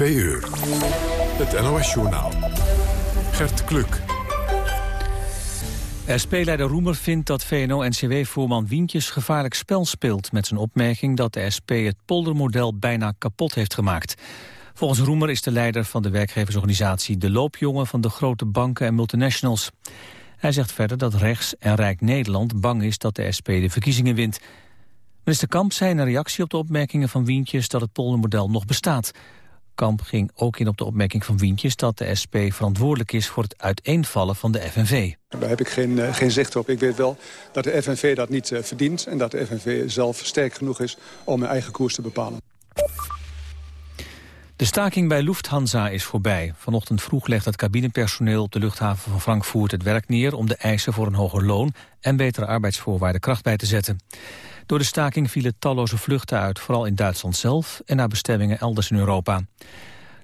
Twee uur. Het NOS-journaal. Gert Kluk. SP-leider Roemer vindt dat VNO-NCW-voorman Wientjes gevaarlijk spel speelt... met zijn opmerking dat de SP het poldermodel bijna kapot heeft gemaakt. Volgens Roemer is de leider van de werkgeversorganisatie... de loopjongen van de grote banken en multinationals. Hij zegt verder dat rechts en Rijk Nederland bang is dat de SP de verkiezingen wint. Minister Kamp zei in een reactie op de opmerkingen van Wientjes... dat het poldermodel nog bestaat... Kamp ging ook in op de opmerking van Wientjes... dat de SP verantwoordelijk is voor het uiteenvallen van de FNV. Daar heb ik geen, uh, geen zicht op. Ik weet wel dat de FNV dat niet uh, verdient... en dat de FNV zelf sterk genoeg is om een eigen koers te bepalen. De staking bij Lufthansa is voorbij. Vanochtend vroeg legt het cabinepersoneel op de luchthaven van Frankfurt het werk neer... om de eisen voor een hoger loon en betere arbeidsvoorwaarden kracht bij te zetten. Door de staking vielen talloze vluchten uit, vooral in Duitsland zelf... en naar bestemmingen elders in Europa.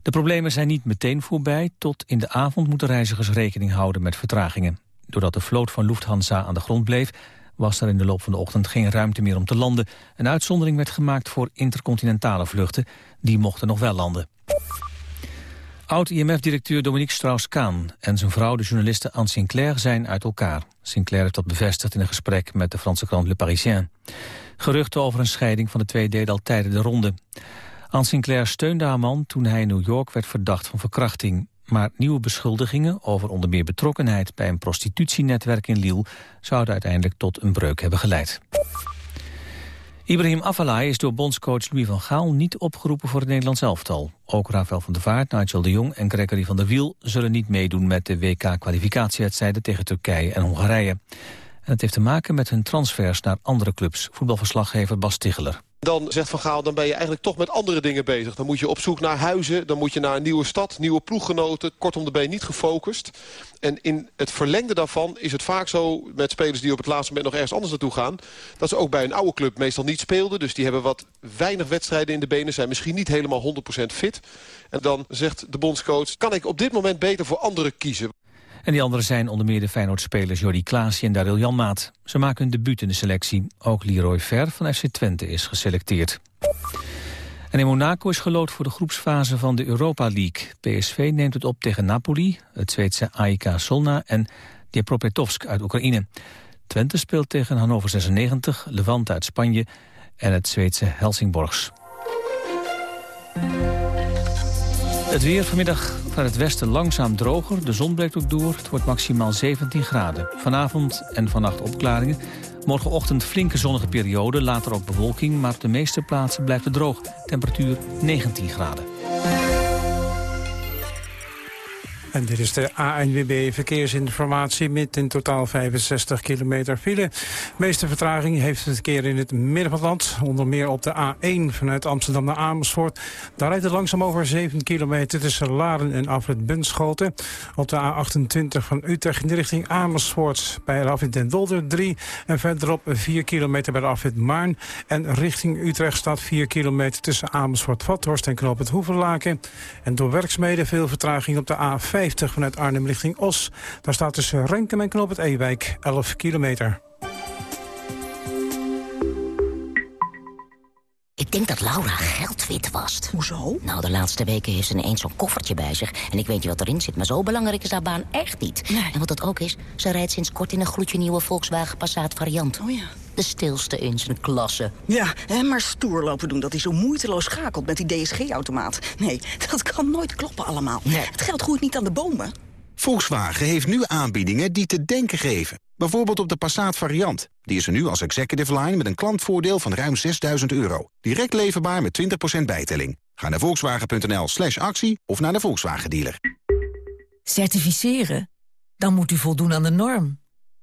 De problemen zijn niet meteen voorbij. Tot in de avond moeten reizigers rekening houden met vertragingen. Doordat de vloot van Lufthansa aan de grond bleef... was er in de loop van de ochtend geen ruimte meer om te landen. Een uitzondering werd gemaakt voor intercontinentale vluchten. Die mochten nog wel landen. Oud-IMF-directeur Dominique Strauss-Kaan en zijn vrouw, de journaliste Anne Sinclair, zijn uit elkaar. Sinclair heeft dat bevestigd in een gesprek met de Franse krant Le Parisien. Geruchten over een scheiding van de twee deden al tijden de ronde. Anne Sinclair steunde haar man toen hij in New York werd verdacht van verkrachting. Maar nieuwe beschuldigingen over onder meer betrokkenheid bij een prostitutienetwerk in Lille zouden uiteindelijk tot een breuk hebben geleid. Ibrahim Afellay is door bondscoach Louis van Gaal niet opgeroepen voor het Nederlands elftal. Ook Rafael van der Vaart, Nigel de Jong en Gregory van der Wiel zullen niet meedoen met de WK-kwalificatiewedstrijden tegen Turkije en Hongarije. En het heeft te maken met hun transfers naar andere clubs. Voetbalverslaggever Bas Ticheler. Dan zegt Van Gaal, dan ben je eigenlijk toch met andere dingen bezig. Dan moet je op zoek naar huizen, dan moet je naar een nieuwe stad, nieuwe ploeggenoten. Kortom, dan ben niet gefocust. En in het verlengde daarvan is het vaak zo met spelers die op het laatste moment nog ergens anders naartoe gaan. Dat ze ook bij een oude club meestal niet speelden. Dus die hebben wat weinig wedstrijden in de benen, zijn misschien niet helemaal 100% fit. En dan zegt de bondscoach, kan ik op dit moment beter voor anderen kiezen. En die anderen zijn onder meer de Feyenoord-spelers Jordi Klaasje en Daryl Janmaat. Ze maken hun debuut in de selectie. Ook Leroy Ver van FC Twente is geselecteerd. En in Monaco is gelood voor de groepsfase van de Europa League. PSV neemt het op tegen Napoli, het Zweedse AIK Solna en Dnipropetrovsk uit Oekraïne. Twente speelt tegen Hannover 96, Levante uit Spanje en het Zweedse Helsingborgs. Het weer vanmiddag van het westen langzaam droger. De zon breekt ook door. Het wordt maximaal 17 graden. Vanavond en vannacht opklaringen. Morgenochtend flinke zonnige periode, later ook bewolking... maar op de meeste plaatsen blijft het droog. Temperatuur 19 graden. En dit is de ANWB Verkeersinformatie met in totaal 65 kilometer file. De meeste vertraging heeft het verkeer in het midden van het land. Onder meer op de A1 vanuit Amsterdam naar Amersfoort. Daar rijdt het langzaam over 7 kilometer tussen Laren en Afrit Bunschoten. Op de A28 van Utrecht in de richting Amersfoort. Bij Afrit Den Dolder 3. En verderop 4 kilometer bij de Afrit Maarn. En richting Utrecht staat 4 kilometer tussen Amersfoort-Vathorst en Knoop het Hoevenlaken. En door werkzaamheden veel vertraging op de A5 vanuit Arnhem richting Os. Daar staat tussen Renkum en Knoop het Ewijk 11 kilometer. Ik denk dat Laura geld wit wast. Hoezo? Nou, de laatste weken heeft ze ineens zo'n koffertje bij zich. En ik weet niet wat erin zit, maar zo belangrijk is haar baan echt niet. En wat dat ook is, ze rijdt sinds kort in een gloedje nieuwe Volkswagen Passat variant. Oh ja. De stilste in zijn klasse. Ja, hè, maar stoer lopen doen dat hij zo moeiteloos schakelt met die DSG-automaat. Nee, dat kan nooit kloppen allemaal. Nee. Het geld groeit niet aan de bomen. Volkswagen heeft nu aanbiedingen die te denken geven. Bijvoorbeeld op de Passat variant. Die is er nu als executive line met een klantvoordeel van ruim 6000 euro. Direct leverbaar met 20% bijtelling. Ga naar volkswagen.nl slash actie of naar de Volkswagen dealer. Certificeren? Dan moet u voldoen aan de norm.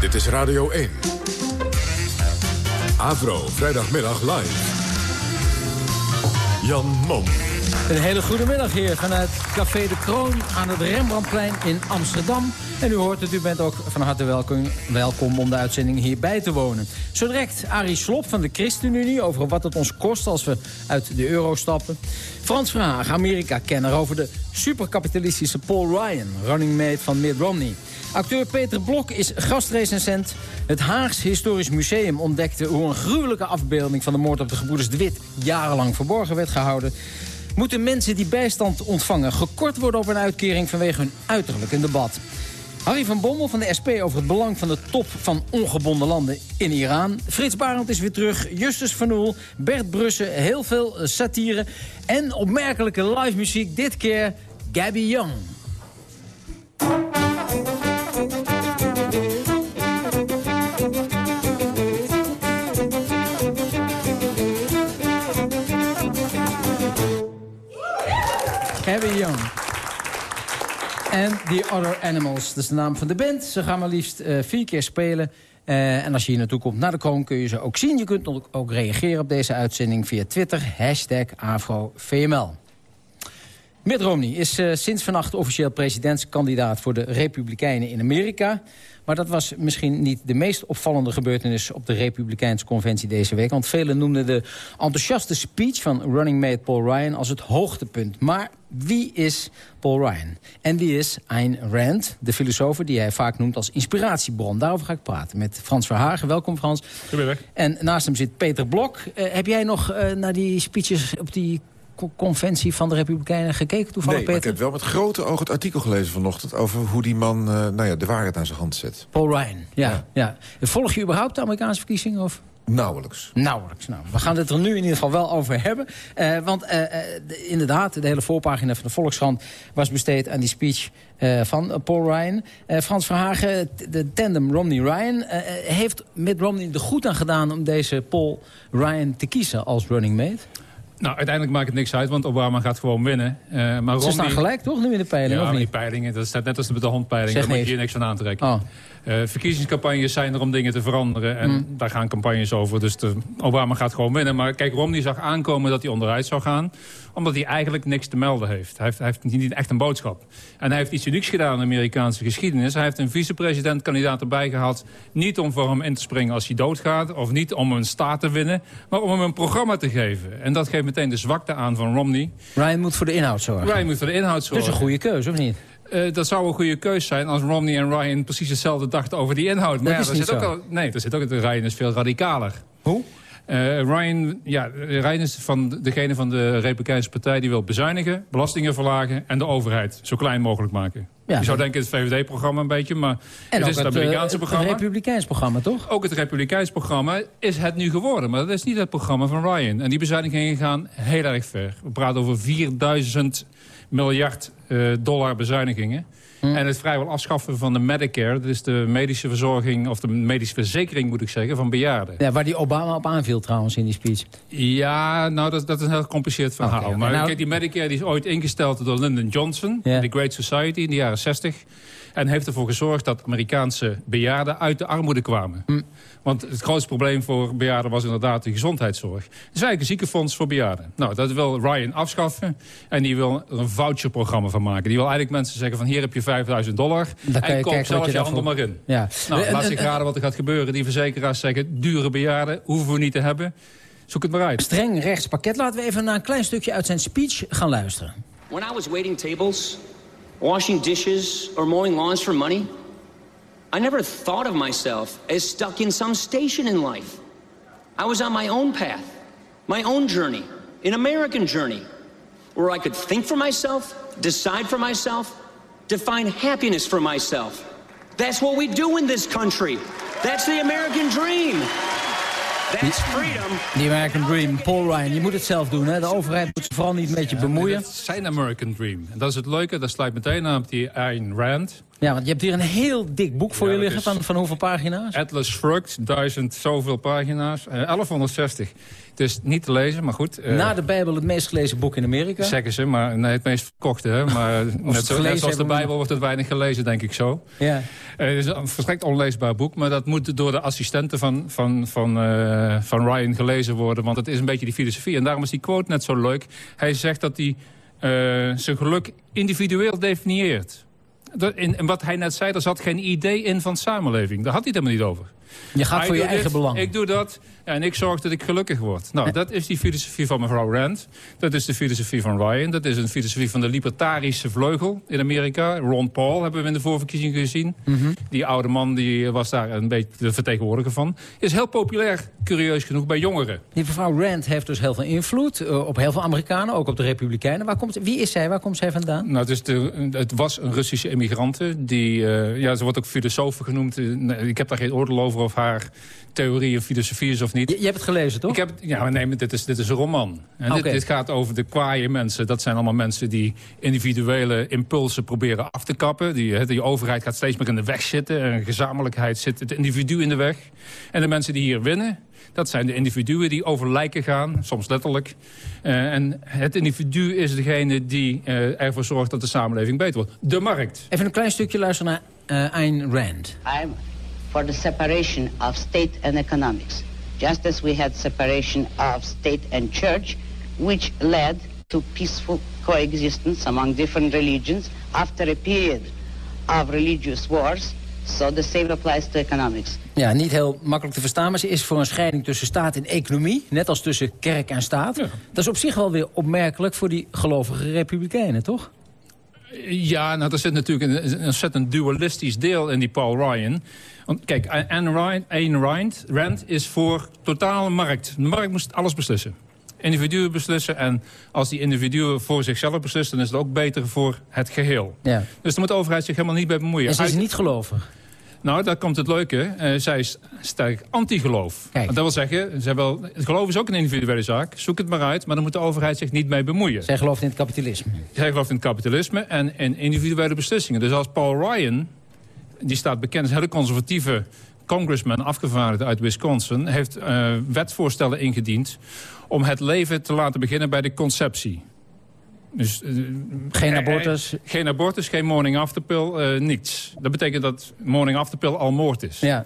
Dit is Radio 1. Avro, vrijdagmiddag live. Jan Mom. Een hele goede middag hier vanuit Café de Kroon aan het Rembrandtplein in Amsterdam. En u hoort het, u bent ook van harte welkom, welkom om de uitzending hier bij te wonen. Zo direct Arie Slop van de ChristenUnie over wat het ons kost als we uit de euro stappen. Frans Verhaag, Amerika-kenner over de superkapitalistische Paul Ryan, running mate van Mitt Romney. Acteur Peter Blok is gastrecensent. Het Haags Historisch Museum ontdekte hoe een gruwelijke afbeelding van de moord op de gebroeders De jarenlang verborgen werd gehouden. Moeten mensen die bijstand ontvangen gekort worden op een uitkering vanwege hun uiterlijk in debat? Harry van Bommel van de SP over het belang van de top van ongebonden landen in Iran. Frits Barend is weer terug, Justus van Oel, Bert Brussen, heel veel satire... en opmerkelijke live muziek, dit keer Gabby Young. The Other Animals, dat is de naam van de band. Ze gaan maar liefst uh, vier keer spelen. Uh, en als je hier naartoe komt naar de kroon kun je ze ook zien. Je kunt ook, ook reageren op deze uitzending via Twitter. Hashtag AfroVML. Mitt Romney is uh, sinds vannacht officieel presidentskandidaat voor de Republikeinen in Amerika. Maar dat was misschien niet de meest opvallende gebeurtenis op de Republikeinse conventie deze week. Want velen noemden de enthousiaste speech van running mate Paul Ryan als het hoogtepunt. Maar wie is Paul Ryan? En wie is Ayn Rand, de filosoof die hij vaak noemt als inspiratiebron? Daarover ga ik praten met Frans Verhagen. Welkom Frans. Goedemiddag. En naast hem zit Peter Blok. Uh, heb jij nog uh, naar die speeches op die conventie van de Republikeinen gekeken toevallig, nee, Peter? ik heb wel met grote ogen het artikel gelezen vanochtend... over hoe die man uh, nou ja, de waarheid aan zijn hand zet. Paul Ryan, ja, ja. ja. Volg je überhaupt de Amerikaanse verkiezingen? Of? Nauwelijks. Nauwelijks. Nou, we gaan het er nu in ieder geval wel over hebben. Uh, want uh, de, inderdaad, de hele voorpagina van de Volkskrant... was besteed aan die speech uh, van Paul Ryan. Frans Verhagen, de tandem Romney-Ryan... heeft Mitt Romney er goed aan gedaan om deze Paul Ryan te kiezen als running mate? Nou, uiteindelijk maakt het niks uit, want Obama gaat gewoon winnen. Uh, maar Romney... Ze staan gelijk, toch, nu in de peilingen? Ja, of niet? die peilingen, dat staat net als met de handpeiling. Daar moet je hier niks van aantrekken. Oh. Uh, verkiezingscampagnes zijn er om dingen te veranderen. En mm. daar gaan campagnes over. Dus de, Obama gaat gewoon winnen. Maar kijk, Romney zag aankomen dat hij onderuit zou gaan. Omdat hij eigenlijk niks te melden heeft. Hij heeft, hij heeft niet echt een boodschap. En hij heeft iets unieks gedaan in de Amerikaanse geschiedenis. Hij heeft een vicepresidentkandidaat erbij gehad. Niet om voor hem in te springen als hij doodgaat. Of niet om een staat te winnen. Maar om hem een programma te geven. En dat geeft meteen de zwakte aan van Romney. Ryan moet voor de inhoud zorgen. Ryan moet voor de inhoud zorgen. Dat is een goede keuze, of niet? Uh, dat zou een goede keus zijn als Romney en Ryan precies hetzelfde dachten over die inhoud. Maar dat ja, is niet zit zo. ook al, nee, er zit ook, Ryan is veel radicaler. Hoe? Uh, Ryan, ja, Ryan is van degene van de Republikeinse Partij die wil bezuinigen, belastingen verlagen en de overheid zo klein mogelijk maken. Ja, je zou denken het VVD-programma een beetje, maar het is het het, Amerikaanse uh, programma. Het Republikeins programma, toch? Ook het Republikeins programma is het nu geworden, maar dat is niet het programma van Ryan. En die bezuinigingen gaan heel erg ver. We praten over 4000 miljard uh, dollar bezuinigingen. Hm. En het vrijwel afschaffen van de Medicare, dat is de medische verzorging, of de medische verzekering moet ik zeggen, van bejaarden. Ja, waar die Obama op aanviel trouwens in die speech. Ja, nou dat, dat is een heel gecompliceerd verhaal. Okay, okay. Maar nou, kijk, die Medicare die is ooit ingesteld door Lyndon Johnson, in de Great Society in de jaren 60. En heeft ervoor gezorgd dat Amerikaanse bejaarden uit de armoede kwamen. Hm. Want het grootste probleem voor bejaarden was inderdaad de gezondheidszorg. Het is eigenlijk een ziekenfonds voor bejaarden. Nou, dat wil Ryan afschaffen. En die wil er een voucherprogramma van maken. Die wil eigenlijk mensen zeggen van hier heb je 5000 dollar. Dan kan En koop wat zelf je je handel daarvoor- maar in. Ja. Nou, En- laat en- zich en- raden wat er gaat gebeuren. Die verzekeraars zeggen dure bejaarden hoeven we niet te hebben. Zoek het maar uit. Streng rechtspakket. Laten we even naar een klein stukje uit zijn speech gaan luisteren. When I was waiting tables, washing dishes, or mowing lawns for money, I never thought of myself as stuck in some station in life. I was on my own path, my own journey, an American journey, where I could think for myself, decide for myself, define happiness for myself. That's what we do in this country. That's the American dream. That's freedom. The American Dream, Paul Ryan. Je moet het zelf doen, hè? De overheid moet zich vooral niet met je bemoeien. Dat is zijn American Dream. En dat is het leuke. Dat sluit meteen aan op die Ayn Rand. Ja, want je hebt hier een heel dik boek voor Ja, je liggen. Van, van hoeveel pagina's? Atlas Shrugged, duizend zoveel pagina's. Eh, 1160. Het is niet te lezen, maar goed. eh, Na de Bijbel het meest gelezen boek in Amerika. Zeggen ze, maar nee, het meest verkochte. Hè? Maar net, zo, net zoals de Bijbel wordt het weinig gelezen, denk ik zo. Ja. Eh, het is een verstrekt onleesbaar boek, maar dat moet door de assistenten van, van, van, eh, van Ryan gelezen worden. Want het is een beetje die filosofie. En daarom is die quote net zo leuk. Hij zegt dat hij zijn geluk individueel definieert. En wat hij net zei, er zat geen idee in van samenleving. Daar had hij het helemaal niet over. Je gaat voor je eigen belang. Ik doe dat en ik zorg dat ik gelukkig word. Nou, dat is die filosofie van mevrouw Rand. Dat is de filosofie van Ryan. Dat is een filosofie van de libertarische vleugel in Amerika. Ron Paul hebben we in de voorverkiezingen gezien. Mhm. Die oude man die was daar een beetje de vertegenwoordiger van. Is heel populair, curieus genoeg, bij jongeren. Die mevrouw Rand heeft dus heel veel invloed uh, op heel veel Amerikanen. Ook op de Republikeinen. Waar komt, wie is zij? Waar komt zij vandaan? Nou, het, is de, het was een Russische emigrante. Die, uh, ja, ze wordt ook filosoof genoemd. Ik heb daar geen oordeel over of haar theorie of filosofie is of niet. Je, je hebt het gelezen, toch? Ik heb, ja, maar nee, maar dit is, dit is een roman. En Oké. dit, dit gaat over de kwaaie mensen. Dat zijn allemaal mensen die individuele impulsen proberen af te kappen. Die, die overheid gaat steeds meer in de weg zitten. En gezamenlijkheid zit het individu in de weg. En de mensen die hier winnen... Dat zijn de individuen die over lijken gaan, soms letterlijk. Uh, en het individu is degene die uh, ervoor zorgt dat de samenleving beter wordt. De markt. Even een klein stukje luisteren naar uh, Ayn Rand. I'm for the separation of state and economics. Just as we had separation of state and church, which led to peaceful coexistence among different religions after a period of religious wars. So the same applies to economics. Ja, niet heel makkelijk te verstaan, maar ze is voor een scheiding tussen staat en economie. Net als tussen kerk en staat. Dat is op zich wel weer opmerkelijk voor die gelovige republikeinen, toch? Ja, nou, er zit natuurlijk een, een ontzettend dualistisch deel in die Paul Ryan. Want kijk, Rand, Ayn Rand, Rand is voor totale markt. De markt moest alles beslissen. Individuen beslissen en als die individuen voor zichzelf beslissen... dan is het ook beter voor het geheel. Ja. Dus daar moet de overheid zich helemaal niet bij bemoeien. En ze is niet gelovig. Nou, daar komt het leuke. Eh, zij is sterk anti-geloof. Dat wil zeggen, zij wel, het geloof is ook een individuele zaak. Zoek het maar uit, maar dan moet de overheid zich niet mee bemoeien. Zij gelooft in het kapitalisme. Zij gelooft in het kapitalisme en in individuele beslissingen. Dus als Paul Ryan, die staat bekend als hele conservatieve congressman, afgevaardigde uit Wisconsin, heeft eh, wetsvoorstellen ingediend om het leven te laten beginnen bij de conceptie. Dus, eh, Geen eh, abortus? eh, geen abortus, geen morning after pill, niets. Dat betekent dat morning after pill al moord is. Ja.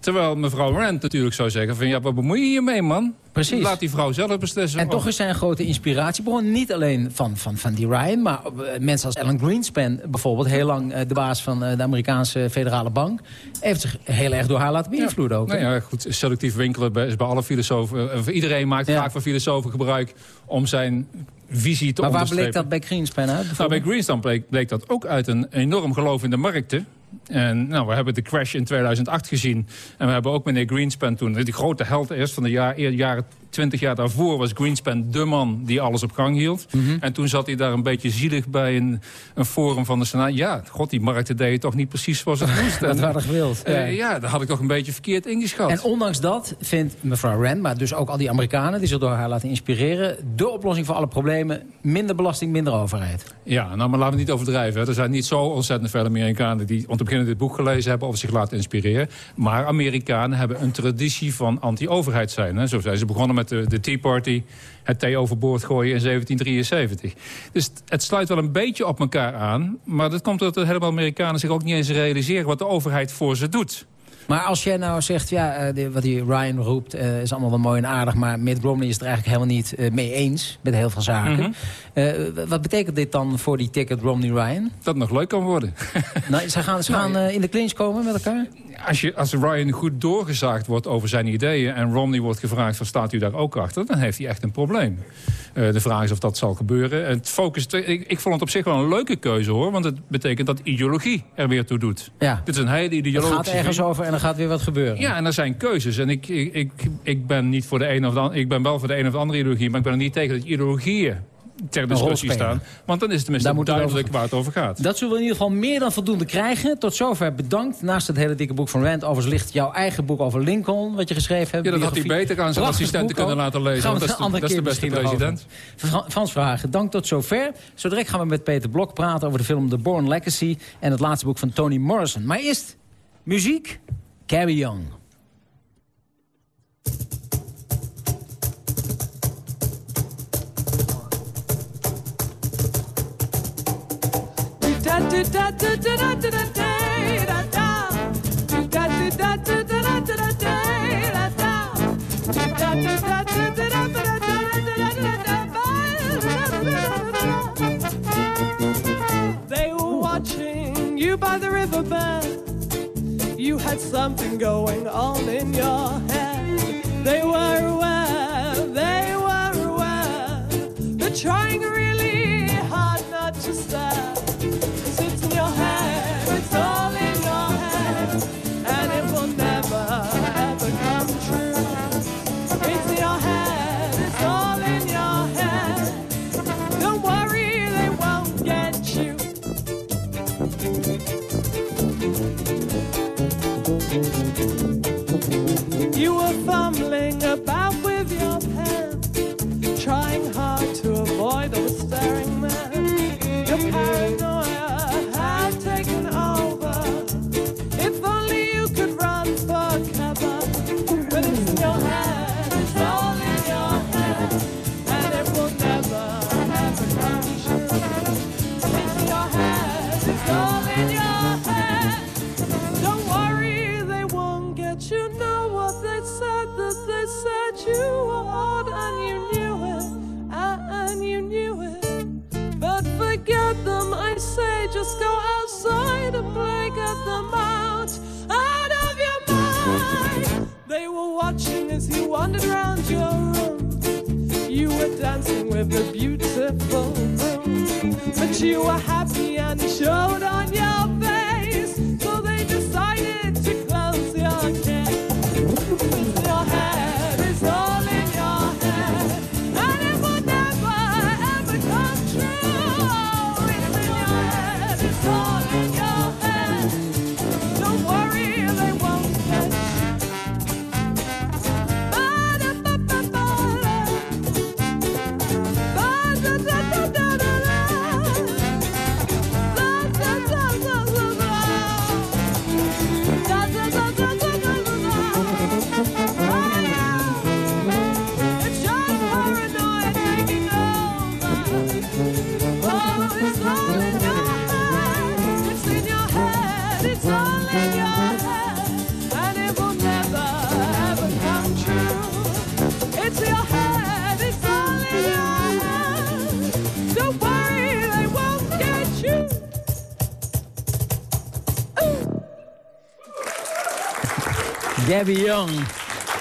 Terwijl mevrouw Rand natuurlijk zou zeggen van ja, wat bemoei je je mee man? Precies. Laat die vrouw zelf beslissen. En toch is zij een grote inspiratiebron. Niet alleen van, van, van die Ryan, maar mensen als Alan Greenspan bijvoorbeeld... heel lang de baas van de Amerikaanse federale bank... heeft zich heel erg door haar laten beïnvloeden ook. Nou ja, goed, selectief winkelen is bij alle filosofen. iedereen maakt vaak van filosofen gebruik om zijn visie te maar waar onderstrepen. bleek dat bij Greenspan uit? Nou, bij? Greenspan bleek, bleek dat ook uit een enorm geloof in de markten. En nou, we hebben de crash in 2008 gezien. En we hebben ook meneer Greenspan toen, die grote held eerst van de jaar, jaren 20 jaar daarvoor... was Greenspan de man die alles op gang hield. Mhm. En toen zat hij daar een beetje zielig bij een, een forum van de Senaat. Ja, god, die markten deden toch niet precies zoals het moest. Dat En, waren gewild. eh, ja. ja, dat had ik toch een beetje verkeerd ingeschat. En ondanks dat vindt mevrouw Rand, maar dus ook al die Amerikanen... die zich door haar laten inspireren... de oplossing voor alle problemen, minder belasting, minder overheid. Ja, nou, maar laten we niet overdrijven. hè. Er zijn niet zo ontzettend veel Amerikanen die om te beginnen dit boek gelezen hebben of zich laten inspireren. Maar Amerikanen hebben een traditie van anti-overheid zijn. Hè. Zo zijn ze begonnen met de, de Tea Party, het thee overboord gooien in 1773. Dus het- sluit wel een beetje op elkaar aan. Maar dat komt doordat helemaal Amerikanen zich ook niet eens realiseren wat de overheid voor ze doet. Maar als jij nou zegt, ja, eh, de- wat die Ryan roept... eh, is allemaal wel mooi en aardig... maar Mitt Romney is het er eigenlijk helemaal niet eh, mee eens... met heel veel zaken. Mhm. Wat betekent dit dan voor die ticket Romney-Ryan? Dat het nog leuk kan worden. nou, ze gaan, ze gaan in de clinch komen met elkaar? Als, je, als Ryan goed doorgezaagd wordt over zijn ideeën... en Romney wordt gevraagd van staat u daar ook achter... dan heeft hij echt een probleem. De vraag is of dat zal gebeuren. Het focus, ik, ik vond het op zich wel een leuke keuze hoor... want het betekent dat ideologie er weer toe doet. Ja. Dit is een hele Het ideologische... gaat ergens over en er gaat weer wat gebeuren. Ja, en er zijn keuzes. En ik, ik, ik, ik ben niet voor de een of de ik ben wel voor de een of de andere ideologie... maar ik ben er niet tegen dat ideologieën ter discussie staan. Want dan is het Daar tenminste moet het duidelijk over- waar het over gaat. Dat zullen we in ieder geval meer dan voldoende krijgen. Tot zover bedankt. Naast het hele dikke boek van Rand... overigens ligt jouw eigen boek over Lincoln... wat je geschreven hebt. Ja, dat had hij biografie. beter aan zijn assistenten kunnen laten lezen, Gaan we dat is de- dat is beste over. Frans Verhagen, dank tot zover. Zo direct gaan we met Peter Blok praten over de film The Born Legacy... en het laatste boek van Toni Morrison. Maar eerst muziek, Carry On. They were watching you by the riverbank. You had something going on in your head. They were aware, they were aware. They're Gabby Young,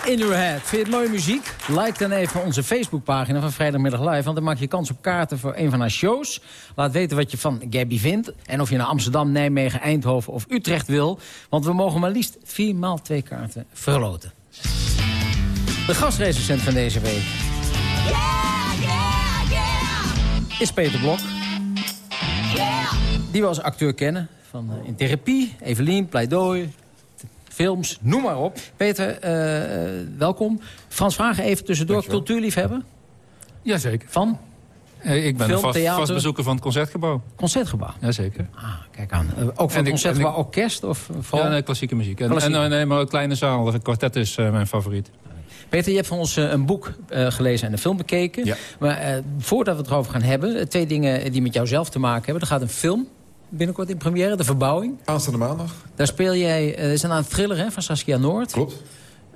In Your Head. Vind je het mooie muziek? Like dan even onze Facebookpagina van Vrijdagmiddag Live... want dan maak je kans op kaarten voor een van haar shows. Laat weten wat je van Gabby vindt. En of je naar Amsterdam, Nijmegen, Eindhoven of Utrecht wil. Want we mogen maar liefst vier maal twee kaarten verloten. De gastrecensent van deze week is Peter Blok. Die we als acteur kennen. Van eh, In Therapie, Evelien, Pleidooi, films, noem maar op. Peter, eh, welkom. Frans Vragen even tussendoor. Cultuurliefhebber? Jazeker. Van? Eh, ik ben Film, een vast, theater? vast bezoeker van het Concertgebouw. Concertgebouw? Jazeker. Ah, kijk aan. Eh, ook van En het Concertgebouw ik- orkest? Of vooral? Ja, nee, klassieke muziek. En, nee, maar een kleine zaal. Het kwartet is eh, mijn favoriet. Peter, je hebt van ons een boek eh, gelezen en een film bekeken. Ja. Maar eh, voordat we het erover gaan hebben... twee dingen die met jou zelf te maken hebben. Er gaat een film binnenkort in première, De Verbouwing. Aanstaande maandag. Daar speel jij... Het is een thriller hè, van Saskia Noord. Klopt.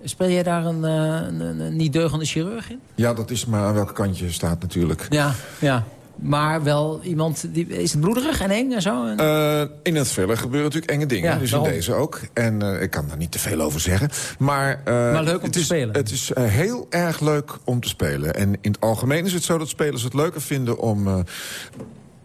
Speel jij daar een, eh, een, een, niet deugende chirurg in? Ja, dat is maar aan welke kant je staat natuurlijk. Ja, ja. Maar wel iemand... Die, is het bloederig en eng en zo? Eh, in het thriller gebeuren natuurlijk enge dingen. Ja, dus daarom. in deze ook. En ik kan daar niet te veel over zeggen. Maar, Maar leuk om het te is, spelen. Het is heel erg leuk om te spelen. En in het algemeen is het zo dat spelers het leuker vinden... om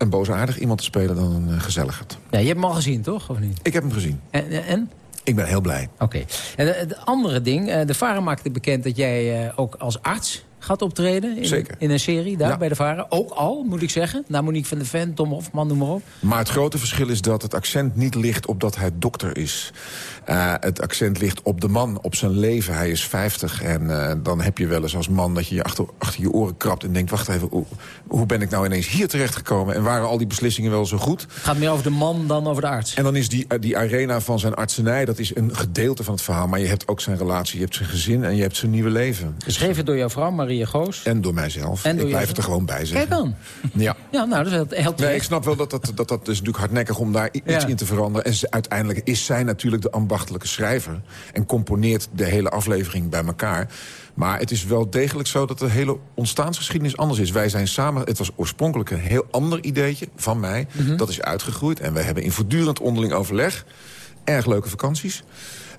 een boosaardig iemand te spelen dan een uh, gezelligerd. Ja, je hebt hem al gezien, toch? Of niet? Ik heb hem gezien. En? en? Ik ben heel blij. Oké. En de, de andere ding, eh, de VARA maakte bekend dat jij eh, ook als arts gaat optreden. In, Zeker. In een serie daar Ja. bij de VARA. Ook al, moet ik zeggen. Na Monique van der Ven, Tom Hofman, noem maar op. Maar het grote verschil is dat het accent niet ligt op dat hij dokter is. Uh, het accent ligt op de man, op zijn leven. Hij is 50 en uh, dan heb je wel eens als man dat je je achter, achter je oren krabt... en denkt, wacht even, hoe, hoe ben ik nou ineens hier terechtgekomen? En waren al die beslissingen wel zo goed? Het gaat meer over de man dan over de arts. En dan is die, die arena van zijn artsenij, dat is een gedeelte van het verhaal. Maar je hebt ook zijn relatie, je hebt zijn gezin en je hebt zijn nieuwe leven. Geschreven door jouw vrouw, Marie Maria Goos. En door mijzelf. En door ik blijf het er gewoon bij Kijk zeggen. dan. Ja. Ja, nou, dat heel Nee, ik snap wel dat dat, dat, dat is natuurlijk hardnekkig om daar iets Ja. in te veranderen. En uiteindelijk is zij natuurlijk de ambachtelijke schrijver. En componeert de hele aflevering bij elkaar. Maar het is wel degelijk zo dat de hele ontstaansgeschiedenis anders is. Wij zijn samen, het was oorspronkelijk een heel ander ideetje van mij. Mhm. Dat is uitgegroeid. En we hebben in voortdurend onderling overleg. Erg leuke vakanties.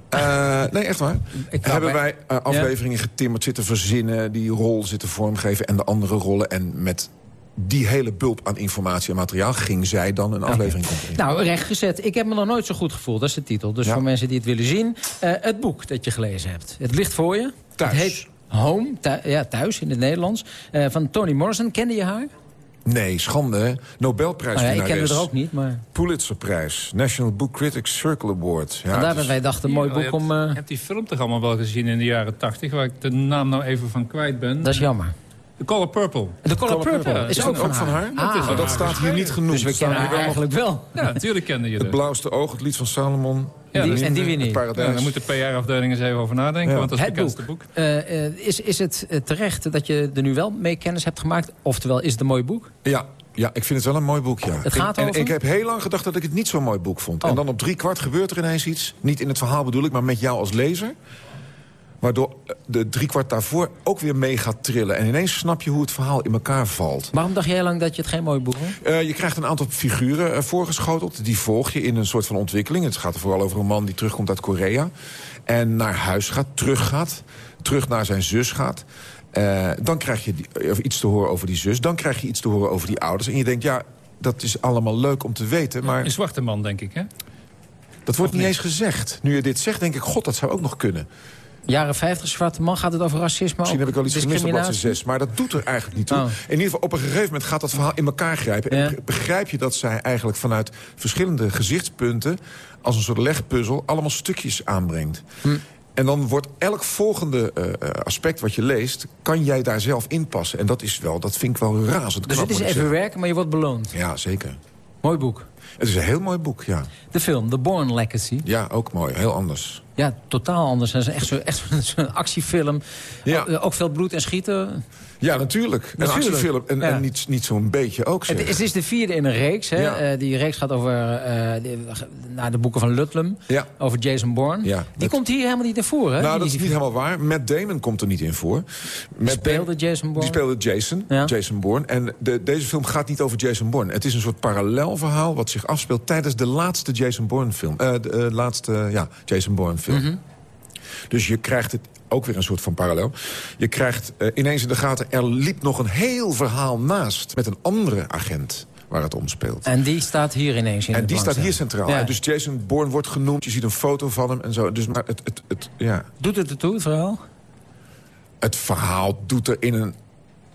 Eh, nee, echt waar. Hebben wij eh, afleveringen getimmerd zitten verzinnen... die rol zitten vormgeven en de andere rollen. En met die hele bulp aan informatie en materiaal... ging zij dan een aflevering componeren. Nou, rechtgezet. Ik heb me nog nooit zo goed gevoeld. Dat is de titel. Dus Ja. voor mensen die het willen zien. eh, het boek dat je gelezen hebt. Het ligt voor je. Thuis. Het heet Home. thu- ja, thuis in het Nederlands. Eh, van Toni Morrison. Kende je haar? Nee, schande, hè? Nobelprijs Nou ja, ik kende er ook niet, maar... Pulitzerprijs, National Book Critics Circle Award. Ja, Vandaar het dat is- wij dachten, mooi Je boek hebt- om... eh, Je hebt die film toch allemaal wel gezien in de jaren tachtig... waar ik de naam nou even van kwijt ben. Dat is jammer. The Color Purple. De Color Purple is, is ook, dat van, haar. Dat is Ah, van dat staat hier niet genoemd. Dus we kennen haar eigenlijk wel. Ja, natuurlijk kende je Het dat. blauwste oog, het lied van Salomon. Ja, Die- dat en die weer Het niet. Ja, daar moet de PR-afdeling eens even over nadenken, Ja. want dat is Het het bekendste boek. boek. Eh, eh, is, is het eh, terecht dat je er nu wel mee kennis hebt gemaakt? Oftewel, is het een mooi boek? Ja, ja, ik vind het wel een mooi boek, ja. Het gaat en, over? ik heb heel lang gedacht dat ik het niet zo'n mooi boek vond. Oh. En dan op drie kwart gebeurt er ineens iets. Niet in het verhaal bedoel ik, maar met jou als lezer. Waardoor eh, de drie kwart daarvoor ook weer mee gaat trillen. En ineens snap je hoe het verhaal in elkaar valt. Waarom dacht jij lang dat je het geen mooi boek vond? Eh, je krijgt een aantal figuren eh, voorgeschoteld. Die volg je in een soort van ontwikkeling. Het gaat er vooral over een man die terugkomt uit Korea. En naar huis gaat, teruggaat. Terug naar zijn zus gaat. Eh, dan krijg je die, iets te horen over die zus. Dan krijg je iets te horen over die ouders. En je denkt, ja, dat is allemaal leuk om te weten. Maar Een zwarte man, denk ik, hè? dat wordt niet eens gezegd. Nu je dit zegt, denk ik, god, dat zou ook nog kunnen. Jaren 50, zwarte man, gaat het over racisme? Misschien heb ik wel iets gemist op bladzijde discriminatie? 6. Maar dat doet er eigenlijk niet toe. Oh. In ieder geval, op een gegeven moment gaat dat verhaal in elkaar grijpen. Ja. En begrijp je dat zij eigenlijk vanuit verschillende gezichtspunten... als een soort legpuzzel allemaal stukjes aanbrengt. Hm. En dan wordt elk volgende eh, eh, aspect wat je leest... kan jij daar zelf inpassen. En dat is wel, dat vind ik wel razend Dus knap, het is even zeggen. werken, maar je wordt beloond. Ja, zeker. Mooi boek. Het is een heel mooi boek, ja. De film, The Born Legacy. Ja, ook mooi. Heel anders. Ja, totaal anders. Dat is echt zo'n echt actiefilm. Ja. Ook, eh, ook veel bloed en schieten. Ja, natuurlijk. Een Natuurlijk. actiefilm. En, Ja. en niet, niet zo'n beetje ook. Het, is- het is de vierde in een reeks. Hè? Ja. Eh, die reeks gaat over eh, de, naar de boeken van Ludlum. Ja. Over Jason Bourne. Die dat- komt hier helemaal niet naar voren. Hè? Nou, dat is niet helemaal waar. Matt Damon komt er niet in voor. Matt speelde Jason Bourne? Die speelde Jason, Ja. Jason Bourne. En de, deze film gaat niet over Jason Bourne. Het is een soort parallel verhaal wat zich afspeelt... tijdens de laatste Jason Bourne film. Eh, de laatste, ja, Jason Bourne film. Mhm. Dus je krijgt het ook weer een soort van parallel. Je krijgt eh, ineens in de gaten... er liep nog een heel verhaal naast... met een andere agent waar het om speelt. En die staat hier ineens in En die staat hier centraal. Ja. Dus Jason Bourne wordt genoemd. Je ziet een foto van hem en zo. Dus maar het, het, het, ja. Doet het ertoe, het verhaal? het verhaal doet er in een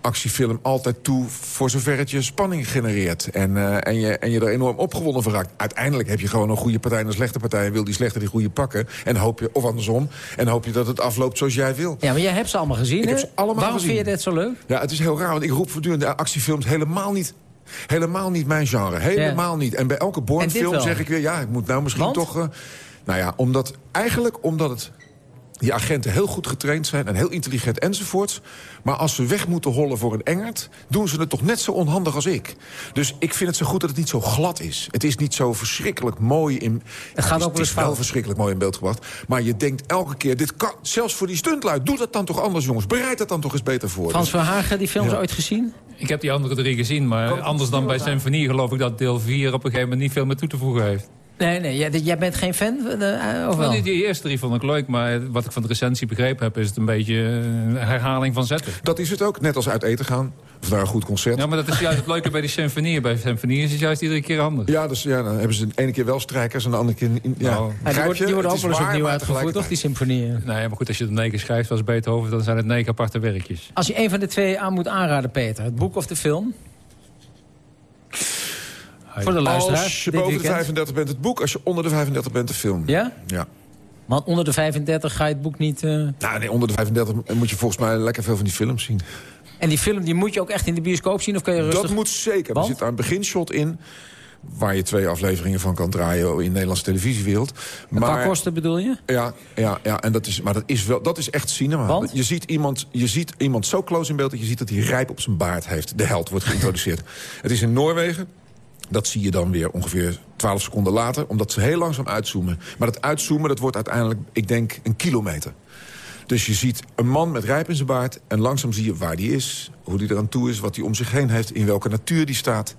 actiefilm altijd toe... voor zover het je spanning genereert. En, eh, en, je, en je er enorm opgewonden van raakt. Uiteindelijk heb je gewoon een goede partij en een slechte partij... en wil die slechte die goede pakken. En hoop je, of andersom, en hoop je dat het afloopt zoals jij wil. Ja, maar jij hebt ze allemaal gezien, hè? Waarom gezien. vind je dit zo leuk? Ja, het is heel raar, want ik roep voortdurend... actiefilms helemaal niet... Helemaal niet mijn genre. Helemaal niet. En bij elke wel? zeg ik weer... ja, ik moet nou misschien Want? toch... eh, nou ja, omdat, eigenlijk omdat het die agenten heel goed getraind zijn en heel intelligent enzovoorts. Maar als ze weg moeten hollen voor een engert... doen ze het toch net zo onhandig als ik. Dus ik vind het zo goed dat het niet zo glad is. Het is niet zo verschrikkelijk mooi in... Het, gaat is, ook het is wel verschrikkelijk mooi in beeld gebracht. Maar je denkt elke keer, dit kan, zelfs voor die stuntlui... doe dat dan toch anders, jongens. Bereid dat dan toch eens beter voor. Frans Dus- Verhagen, die films Ja. ooit gezien? Ik heb die andere drie gezien, maar anders dan bij Symfonie geloof ik dat deel 4 op een gegeven moment niet veel meer toe te voegen heeft. Nee, nee, jij, jij bent geen fan? eh, of wel? Nou, die, die eerste drie vond ik leuk, maar wat ik van de recensie begrepen heb... is het een beetje een herhaling van zetten. Dat is het ook, net als uit eten gaan. Of naar een goed concert. Ja, maar dat is juist het leuke bij die symfonieën. Bij symfonieën is het juist iedere keer anders. Ja, dus ja, dan hebben ze de ene keer wel strijkers en de andere keer... in- Ja, Nou, Ja, die wordt- worden ook wel eens opnieuw uitgevoerd, toch, die symfonieën? Nee, maar goed, als je het negen schrijft zoals Beethoven... dan zijn het negen aparte werkjes. Als je een van de twee aan moet aanraden, Peter. Het boek of de film? Voor de luisteraars. Als je boven de weekend. 35 bent, het boek. Als je onder de 35 bent, de film. Ja? Ja. Want onder de 35 ga je het boek niet... eh, Nou, nee, onder de 35 moet je volgens mij lekker veel van die films zien. En die film die moet je ook echt in de bioscoop zien? Of kun je rustig... Dat moet zeker. Er zit daar een beginshot in... waar je twee afleveringen van kan draaien in de Nederlandse televisiewereld. Maar, Qua kosten bedoel je? Ja, ja, ja en dat is, maar dat is, wel, dat is echt cinema. Want? Je, ziet iemand, je ziet iemand zo close in beeld dat je ziet dat hij rijp op zijn baard heeft. De held wordt geïntroduceerd. het is in Noorwegen. Dat zie je dan weer ongeveer 12 seconden later. Omdat ze heel langzaam uitzoomen. Maar dat uitzoomen dat wordt uiteindelijk, ik denk, een kilometer. Dus je ziet een man met rijp in zijn baard... en langzaam zie je waar die is, hoe die eraan toe is... wat hij om zich heen heeft, in welke natuur die staat.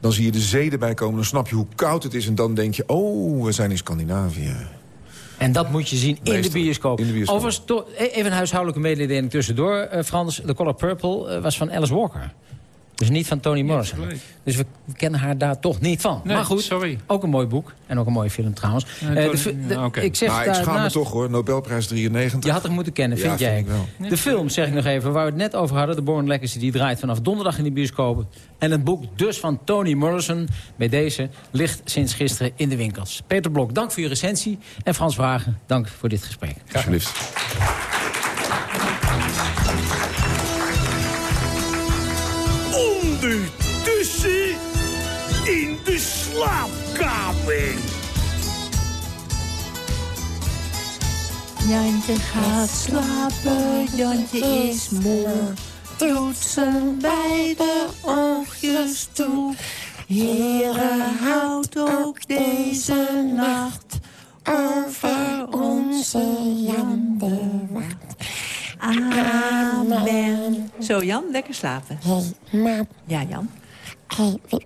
Dan zie je de zee erbij komen, dan snap je hoe koud het is... en dan denk je, oh, we zijn in Scandinavië. En dat moet je zien in de bioscoop. in de bioscoop. Overigens, to- e- even een huishoudelijke mededeling tussendoor, eh, Frans. The Color Purple eh, was van Alice Walker. Dus niet van Toni Morrison. Dus we kennen haar daar toch niet van. Nee, maar goed, sorry. ook een mooi boek. En ook een mooie film trouwens. Ja, Eh, de de- ja. Ik zeg maar ik schaam me toch hoor, Nobelprijs 93. Je had hem moeten kennen, Ja, vind jij? vind ik wel. De film, zeg ik nog even, waar we het net over hadden... de Born Legacy, die draait vanaf donderdag in de bioscopen. En het boek dus van Toni Morrison, bij deze, ligt sinds gisteren in de winkels. Peter Blok, dank voor je recensie. En Frans Wagen, dank voor dit gesprek. Alsjeblieft. Ondertussen in de slaapkamer. Jantje gaat slapen, Jantje is moe. Doet zijn beide oogjes toe. Heren, houdt ook deze nacht over onze Jan de Wacht. Amen. Zo, Jan, lekker slapen. Hey, mam. Ja, Jan? Hey, we-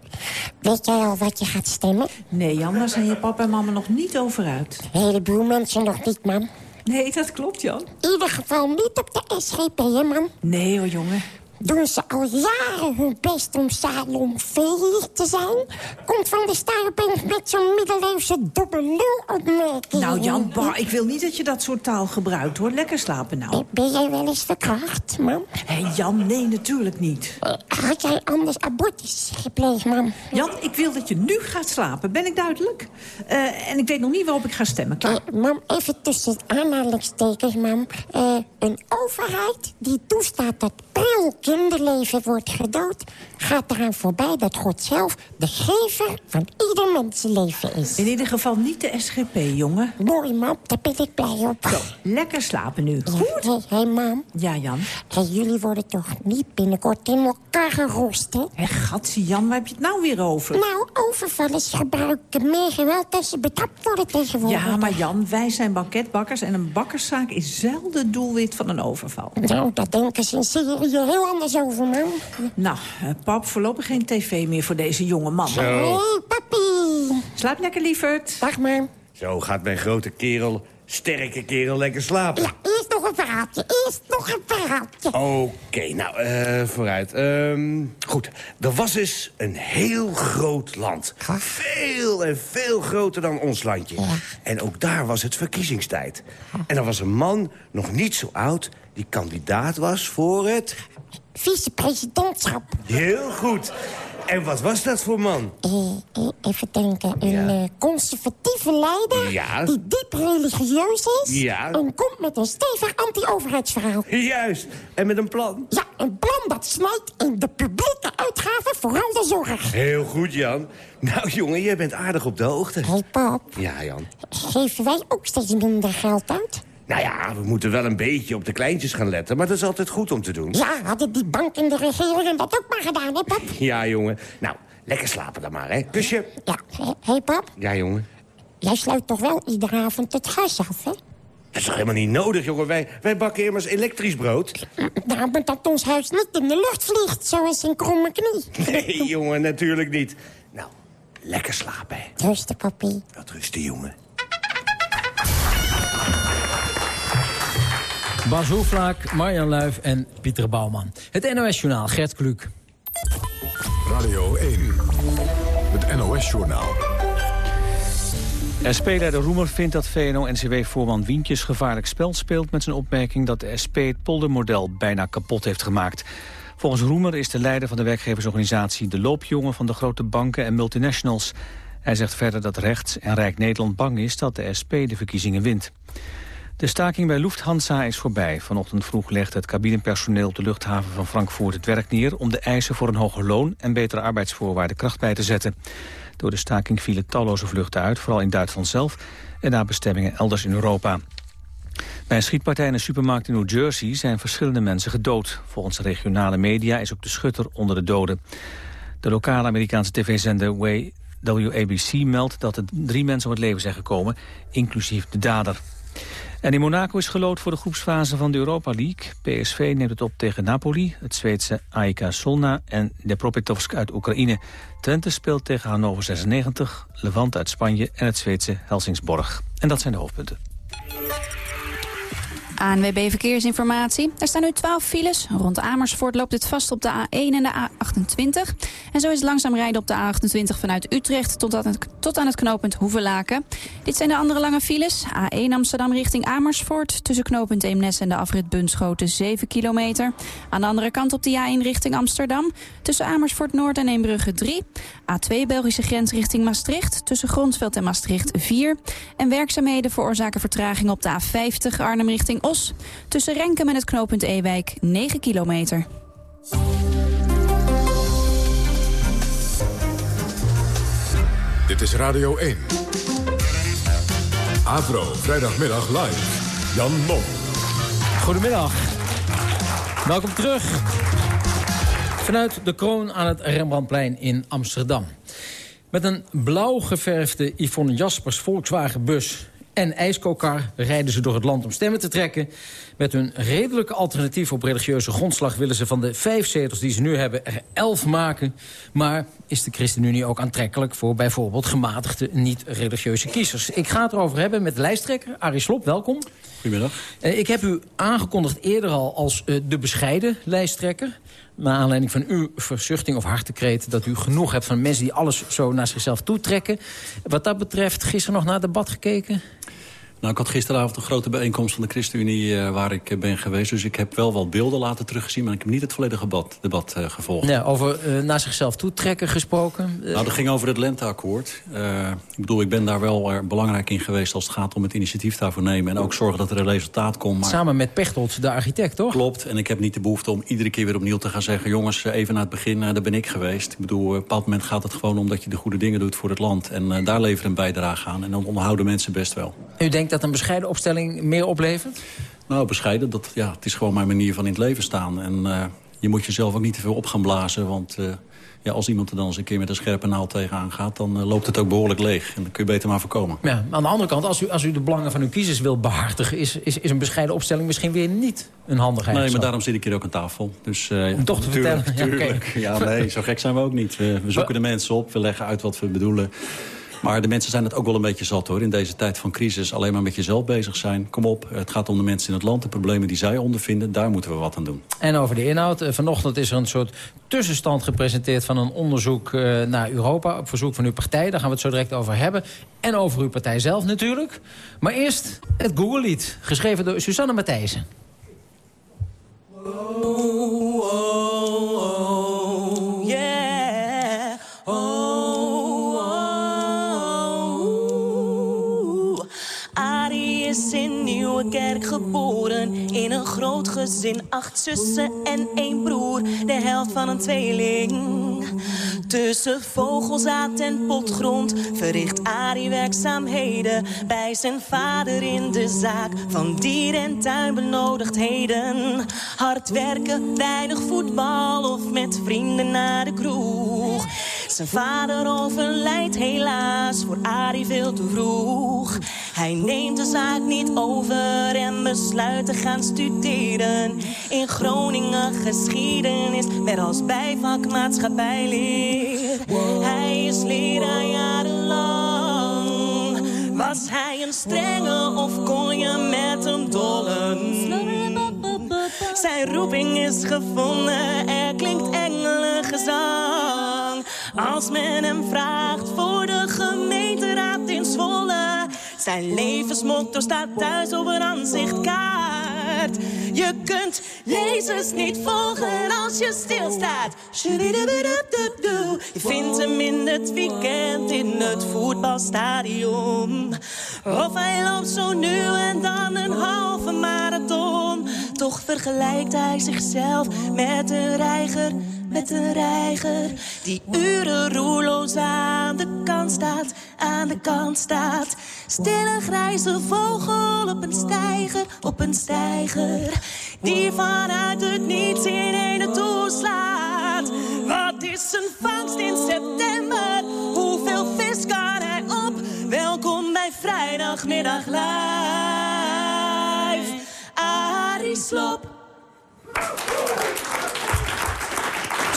weet jij al wat je gaat stemmen? Nee, Jan, daar zijn je papa en mama nog niet over uit. Een heleboel mensen nog niet, mam. Nee, dat klopt, Jan. In ieder geval niet op de SGP, hè, mam. Nee hoor, jongen. Doen ze al jaren hun best om salonveeg te zijn? Komt Van de opeens met zo'n middeleeuwse dobbelul-opmerking. Nou, Jan, bah, ik wil niet dat je dat soort taal gebruikt, hoor. Lekker slapen nou. Ben jij wel eens verkracht, mam? Hé, Jan, nee, natuurlijk niet. Had jij anders abortus gepleegd, mam? Jan, ik wil dat je nu gaat slapen. Ben ik duidelijk? Eh, en ik weet nog niet waarop ik ga stemmen. Klaar? Eh, mam, even tussen aanhalingstekens, mam. Eh, een overheid die toestaat dat pril kinderleven wordt gedood... gaat eraan voorbij dat God zelf de gever van ieder mensenleven is. In ieder geval niet de SGP, jongen. Mooi, mam, daar ben ik blij op. Zo, lekker slapen nu. Goed? Hé, hey, mam. Ja, Jan. Hey, jullie worden toch niet binnenkort in elkaar gerost, hè? Hé, gatsie, Jan, waar heb je het nou weer over? Nou, overvallers gebruiken meer geweld als ze betrapt worden tegenwoordig. Ja, maar Jan, wij zijn banketbakkers... en een bakkerszaak is zelden doelwit van een overval. Nou, daar denken ze in Syrië heel anders over, man. Nou, eh, pap, voorlopig geen tv meer voor deze jonge man. Hé, hey, papi. Slaap lekker, lieverd. Dag, man. Zo gaat mijn grote kerel, sterke kerel, lekker slapen. Eerst nog een verhaaltje, eerst nog een verhaaltje. Oké, nou, eh, vooruit. Ehm, goed, er was eens een heel groot land. Veel en veel groter dan ons landje. En ook daar was het verkiezingstijd. En er was een man, nog niet zo oud, die kandidaat was voor het... Vicepresidentschap. Heel goed. En wat was dat voor man? Eh, even denken. Een eh, conservatieve leider Ja. die diep religieus is... Ja. en komt met een stevig anti-overheidsverhaal. Juist. En met een plan. Ja, een plan dat snijdt in de publieke uitgaven, vooral de zorg. Heel goed, Jan. Nou, jongen, jij bent aardig op de hoogte. Hé, hey, pap, Ja, Jan. geven wij ook steeds minder geld uit? Nou ja, we moeten wel een beetje op de kleintjes gaan letten... maar dat is altijd goed om te doen. Ja, hadden die bank en de regering dat ook maar gedaan, hè, pap? Ja, jongen. Nou, lekker slapen dan maar, hè. Kusje. Ja, hé, hey, pap, Ja, jongen. jij sluit toch wel iedere avond het gas af, hè? Dat is toch helemaal niet nodig, jongen. Wij, wij bakken immers elektrisch brood. Nou, maar dat ons huis niet in de lucht vliegt, zoals een kromme knie. Nee, jongen, natuurlijk niet. Nou, lekker slapen, hè. Rusten, papi. Wat rusten, jongen. Bas Hoeflaak, Marjan Luif en Pieter Bouwman. Het NOS-journaal, Gert Kluk. Radio 1. Het NOS-journaal. SP-leider Roemer vindt dat VNO-NCW-voorman Wientjes gevaarlijk spel speelt... met zijn opmerking dat de SP het poldermodel bijna kapot heeft gemaakt. Volgens Roemer is de leider van de werkgeversorganisatie... de loopjongen van de grote banken en multinationals. Hij zegt verder dat rechts en Rijk Nederland bang is dat de SP de verkiezingen wint. De staking bij Lufthansa is voorbij. Vanochtend vroeg legde het cabinepersoneel op de luchthaven van Frankfurt het werk neer... om de eisen voor een hoger loon en betere arbeidsvoorwaarden kracht bij te zetten. Door de staking vielen talloze vluchten uit, vooral in Duitsland zelf... en naar bestemmingen elders in Europa. Bij een schietpartij in een supermarkt in New Jersey zijn verschillende mensen gedood. Volgens regionale media is ook de schutter onder de doden. De lokale Amerikaanse tv-zender WABC meldt dat er drie mensen om het leven zijn gekomen, inclusief de dader. En in Monaco is gelood voor de groepsfase van de Europa League. PSV neemt het op tegen Napoli, het Zweedse AIK Solna en Dnepropetrovsk uit Oekraïne. Twente speelt tegen Hannover 96, Levant uit Spanje en het Zweedse Helsingsborg. En dat zijn de hoofdpunten. ANWB Verkeersinformatie. Er staan nu 12 files. Rond Amersfoort loopt het vast op de A1 en de A28. En zo is het langzaam rijden op de A28 vanuit Utrecht tot aan het, knooppunt Hoevelaken. Dit zijn de andere lange files. A1 Amsterdam richting Amersfoort. Tussen knooppunt Eemnes en de afrit Bunschoten 7 kilometer. Aan de andere kant op de A1 richting Amsterdam. Tussen Amersfoort Noord en Eembrugge 3. A2 Belgische grens richting Maastricht. Tussen Gronsveld en Maastricht 4. En werkzaamheden veroorzaken vertraging op de A50 Arnhem richting Os. Tussen Renkum en het knooppunt Ewijk 9 kilometer. Dit is Radio 1. Avro, vrijdagmiddag live. Jan Mom. Goedemiddag. Welkom terug. Vanuit de kroon aan het Rembrandtplein in Amsterdam. Met een blauw geverfde Yvonne Jaspers Volkswagen bus en ijskokar rijden ze door het land om stemmen te trekken. Met hun redelijke alternatief op religieuze grondslag... willen ze van de vijf zetels die ze nu hebben er elf maken. Maar is de ChristenUnie ook aantrekkelijk... voor bijvoorbeeld gematigde niet-religieuze kiezers? Ik ga het erover hebben met de lijsttrekker, Arie Slop. Welkom. Goedemiddag. Uh, ik heb u aangekondigd eerder al als uh, de bescheiden lijsttrekker. Naar aanleiding van uw verzuchting of hartekreet... dat u genoeg hebt van mensen die alles zo naar zichzelf toetrekken. Wat dat betreft, gisteren nog naar het debat gekeken? Nou, ik had gisteravond een grote bijeenkomst van de ChristenUnie uh, waar ik uh, ben geweest. Dus ik heb wel wat beelden laten teruggezien, maar ik heb niet het volledige debat, debat uh, gevolgd. Ja, over naar zichzelf toetrekken gesproken? Nou, dat ging over het lenteakkoord. ik bedoel, ik ben daar wel belangrijk in geweest als het gaat om het initiatief daarvoor nemen. En ook zorgen dat er een resultaat komt. Maar... Samen met Pechtold, de architect, toch? Klopt, en ik heb niet de behoefte om iedere keer weer opnieuw te gaan zeggen... jongens, even naar het begin, daar ben ik geweest. Ik bedoel, op een bepaald moment gaat het gewoon om dat je de goede dingen doet voor het land. En daar levert een bijdrage aan. En dan onderhouden mensen best wel. U denkt dat een bescheiden opstelling meer oplevert? Nou, bescheiden. Dat, ja, het is gewoon mijn manier van in het leven staan. En uh, je moet jezelf ook niet te veel op gaan blazen. Want uh, ja, als iemand er dan eens een keer met een scherpe naald tegenaan gaat... dan uh, loopt het ook behoorlijk leeg. En dan kun je beter maar voorkomen. Ja, aan de andere kant, als u, als u de belangen van uw kiezers wil behartigen... Is, is, is een bescheiden opstelling misschien weer niet een handigheid. Nee, maar daarom zit ik hier ook aan tafel. Dus, Om toch te tuurlijk, vertellen? Tuurlijk. Ja, okay. ja, nee, zo gek zijn we ook niet. We, we zoeken de mensen op, we leggen uit wat we bedoelen. Maar de mensen zijn het ook wel een beetje zat hoor. In deze tijd van crisis alleen maar met jezelf bezig zijn. Kom op, het gaat om de mensen in het land. De problemen die zij ondervinden, daar moeten we wat aan doen. En over de inhoud. Vanochtend is er een soort tussenstand gepresenteerd van een onderzoek naar Europa. Op verzoek van uw partij. Daar gaan we het zo direct over hebben. En over uw partij zelf natuurlijk. Maar eerst het Google-lied. Geschreven door Susanne Matthijssen. Oh, oh, oh, Nieuwekerk geboren. In een groot gezin, acht zussen en één broer. De helft van een tweeling. Tussen vogelzaad en potgrond verricht Arie werkzaamheden. Bij zijn vader in de zaak van dier- en tuinbenodigdheden. Hard werken, weinig voetbal of met vrienden naar de kroeg. Zijn vader overlijdt helaas voor Arie veel te vroeg. Hij neemt de zaak niet over en besluit te gaan studeren. In Groningen geschiedenis met als bijvak maatschappijleer. Hij is leraar jarenlang. Was hij een strenge of kon je met hem dollen? Zijn roeping is gevonden, er klinkt engelengezang. Als men hem vraagt voor de gemeenteraad in Zwolle. Zijn levensmotto staat thuis op een aanzichtkaart. Je kunt lezers niet volgen als je stilstaat. Je vindt hem in het weekend in het voetbalstadion. Of hij loopt zo nu en dan een halve marathon. Toch vergelijkt hij zichzelf met een reiger, met een reiger. Die uren roerloos aan de kant staat, aan de kant staat. Stille grijze vogel op een stijger, op een stijger. Die vanuit het niets in ene toeslaat. Wat is een vangst in september? Hoeveel vis kan hij op? Welkom bij vrijdagmiddag live. Arie.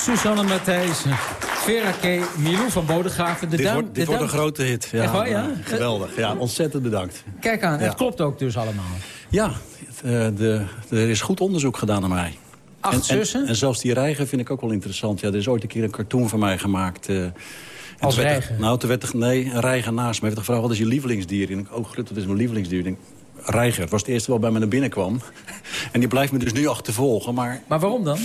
Susanne Matthijssen, Vera K., Milou van Bodegraven. De dit duim- wordt, dit de wordt een grote hit. Ja, waar, ja? geweldig. Ja, ontzettend bedankt. Kijk aan, Ja. het klopt ook dus allemaal. Ja, het, eh, de, er is goed onderzoek gedaan naar mij. Acht en, en- zussen? En, zelfs die reiger vind ik ook wel interessant. Ja, er is ooit een keer een cartoon van mij gemaakt. eh, en Als er- reiger? Nou, toen werd er, nee, een reiger naast me. werd er gevraagd, wat is je lievelingsdier? En ik, oh, gut, wat is mijn lievelingsdier? Ik denk, reiger. Het was het eerste wat bij me naar binnen kwam. en die blijft me dus nu achtervolgen. Maar, maar waarom dan?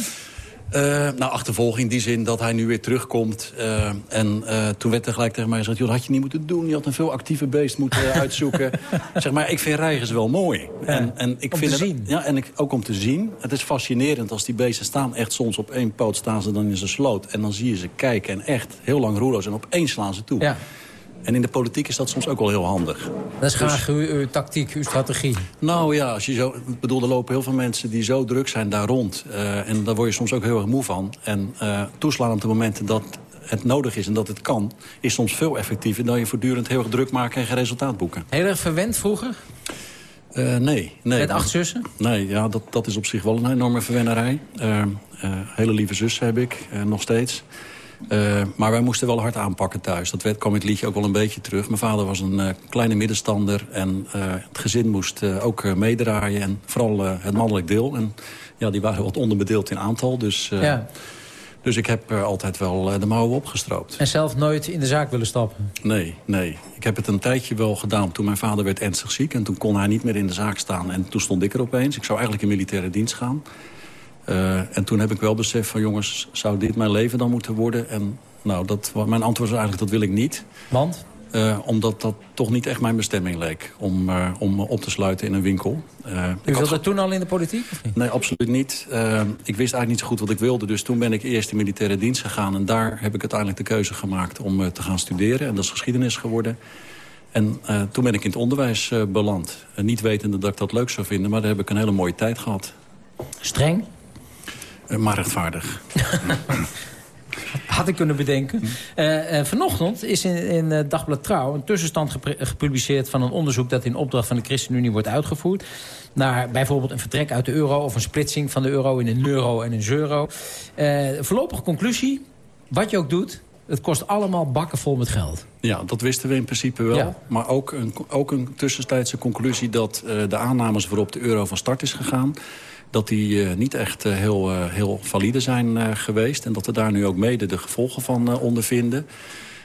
Nou, achtervolgen in die zin dat hij nu weer terugkomt. Eh, en eh, toen werd er gelijk tegen mij gezegd... joh, dat had je niet moeten doen. Je had een veel actiever beest moeten eh, uitzoeken. zeg maar, ik vind reigers wel mooi. en, en ik om vind te het, zien. Ja, en ik, ook om te zien. Het is fascinerend als die beesten staan. Echt soms op één poot staan ze dan in zijn sloot. En dan zie je ze kijken en echt heel lang roerloos. En opeens slaan ze toe. Ja. En in de politiek is dat soms ook wel heel handig. Dat is Dus- graag uw, uw tactiek, uw strategie. nou ja, als je zo, ik bedoel, er lopen heel veel mensen die zo druk zijn daar rond. Eh, en daar word je soms ook heel erg moe van. En eh, toeslaan op de momenten dat het nodig is en dat het kan... is soms veel effectiever dan je voortdurend heel erg druk maken en geen resultaat boeken. Heel erg verwend vroeger? Eh, nee, nee. Met acht zussen? Nee, ja, dat, dat is op zich wel een enorme verwennerij. Hele lieve zussen heb ik, nog steeds. Eh, maar wij moesten wel hard aanpakken thuis. Dat werd, kwam in het liedje ook wel een beetje terug. Mijn vader was een eh, kleine middenstander. En eh, het gezin moest ook meedraaien. En vooral het mannelijk deel. En ja, die waren wat onderbedeeld in aantal. Dus, Ja. dus ik heb altijd wel de mouwen opgestroopt. En zelf nooit in de zaak willen stappen? Nee, nee. Ik heb het een tijdje wel gedaan toen mijn vader werd ernstig ziek. En toen kon hij niet meer in de zaak staan. En toen stond ik er opeens. Ik zou eigenlijk in militaire dienst gaan. Eh, en toen heb ik wel beseft van jongens, zou dit mijn leven dan moeten worden? En nou, dat, mijn antwoord was eigenlijk dat wil ik niet. Want? Eh, omdat dat toch niet echt mijn bestemming leek. Om, eh, om op te sluiten in een winkel. Eh, U wilde toen al in de politiek? Of niet? Nee, absoluut niet. Ik wist eigenlijk niet zo goed wat ik wilde. Dus toen ben ik eerst in militaire dienst gegaan. En daar heb ik uiteindelijk de keuze gemaakt om te gaan studeren. En dat is geschiedenis geworden. En toen ben ik in het onderwijs beland. Niet wetende dat ik dat leuk zou vinden. Maar daar heb ik een hele mooie tijd gehad. Streng? Eh, maar rechtvaardig. Had ik kunnen bedenken. Eh, vanochtend is in, in Dagblad Trouw een tussenstand gepubliceerd... van een onderzoek dat in opdracht van de ChristenUnie wordt uitgevoerd. Naar bijvoorbeeld een vertrek uit de euro... of een splitsing van de euro in een euro en een euro. Voorlopige conclusie, wat je ook doet... het kost allemaal bakken vol met geld. Ja, dat wisten we in principe wel. Ja. Maar ook een, ook een tussentijdse conclusie dat de aannames waarop de euro van start is gegaan... dat die eh, niet echt eh, heel, eh, heel valide zijn geweest. En dat we daar nu ook mede de gevolgen van ondervinden.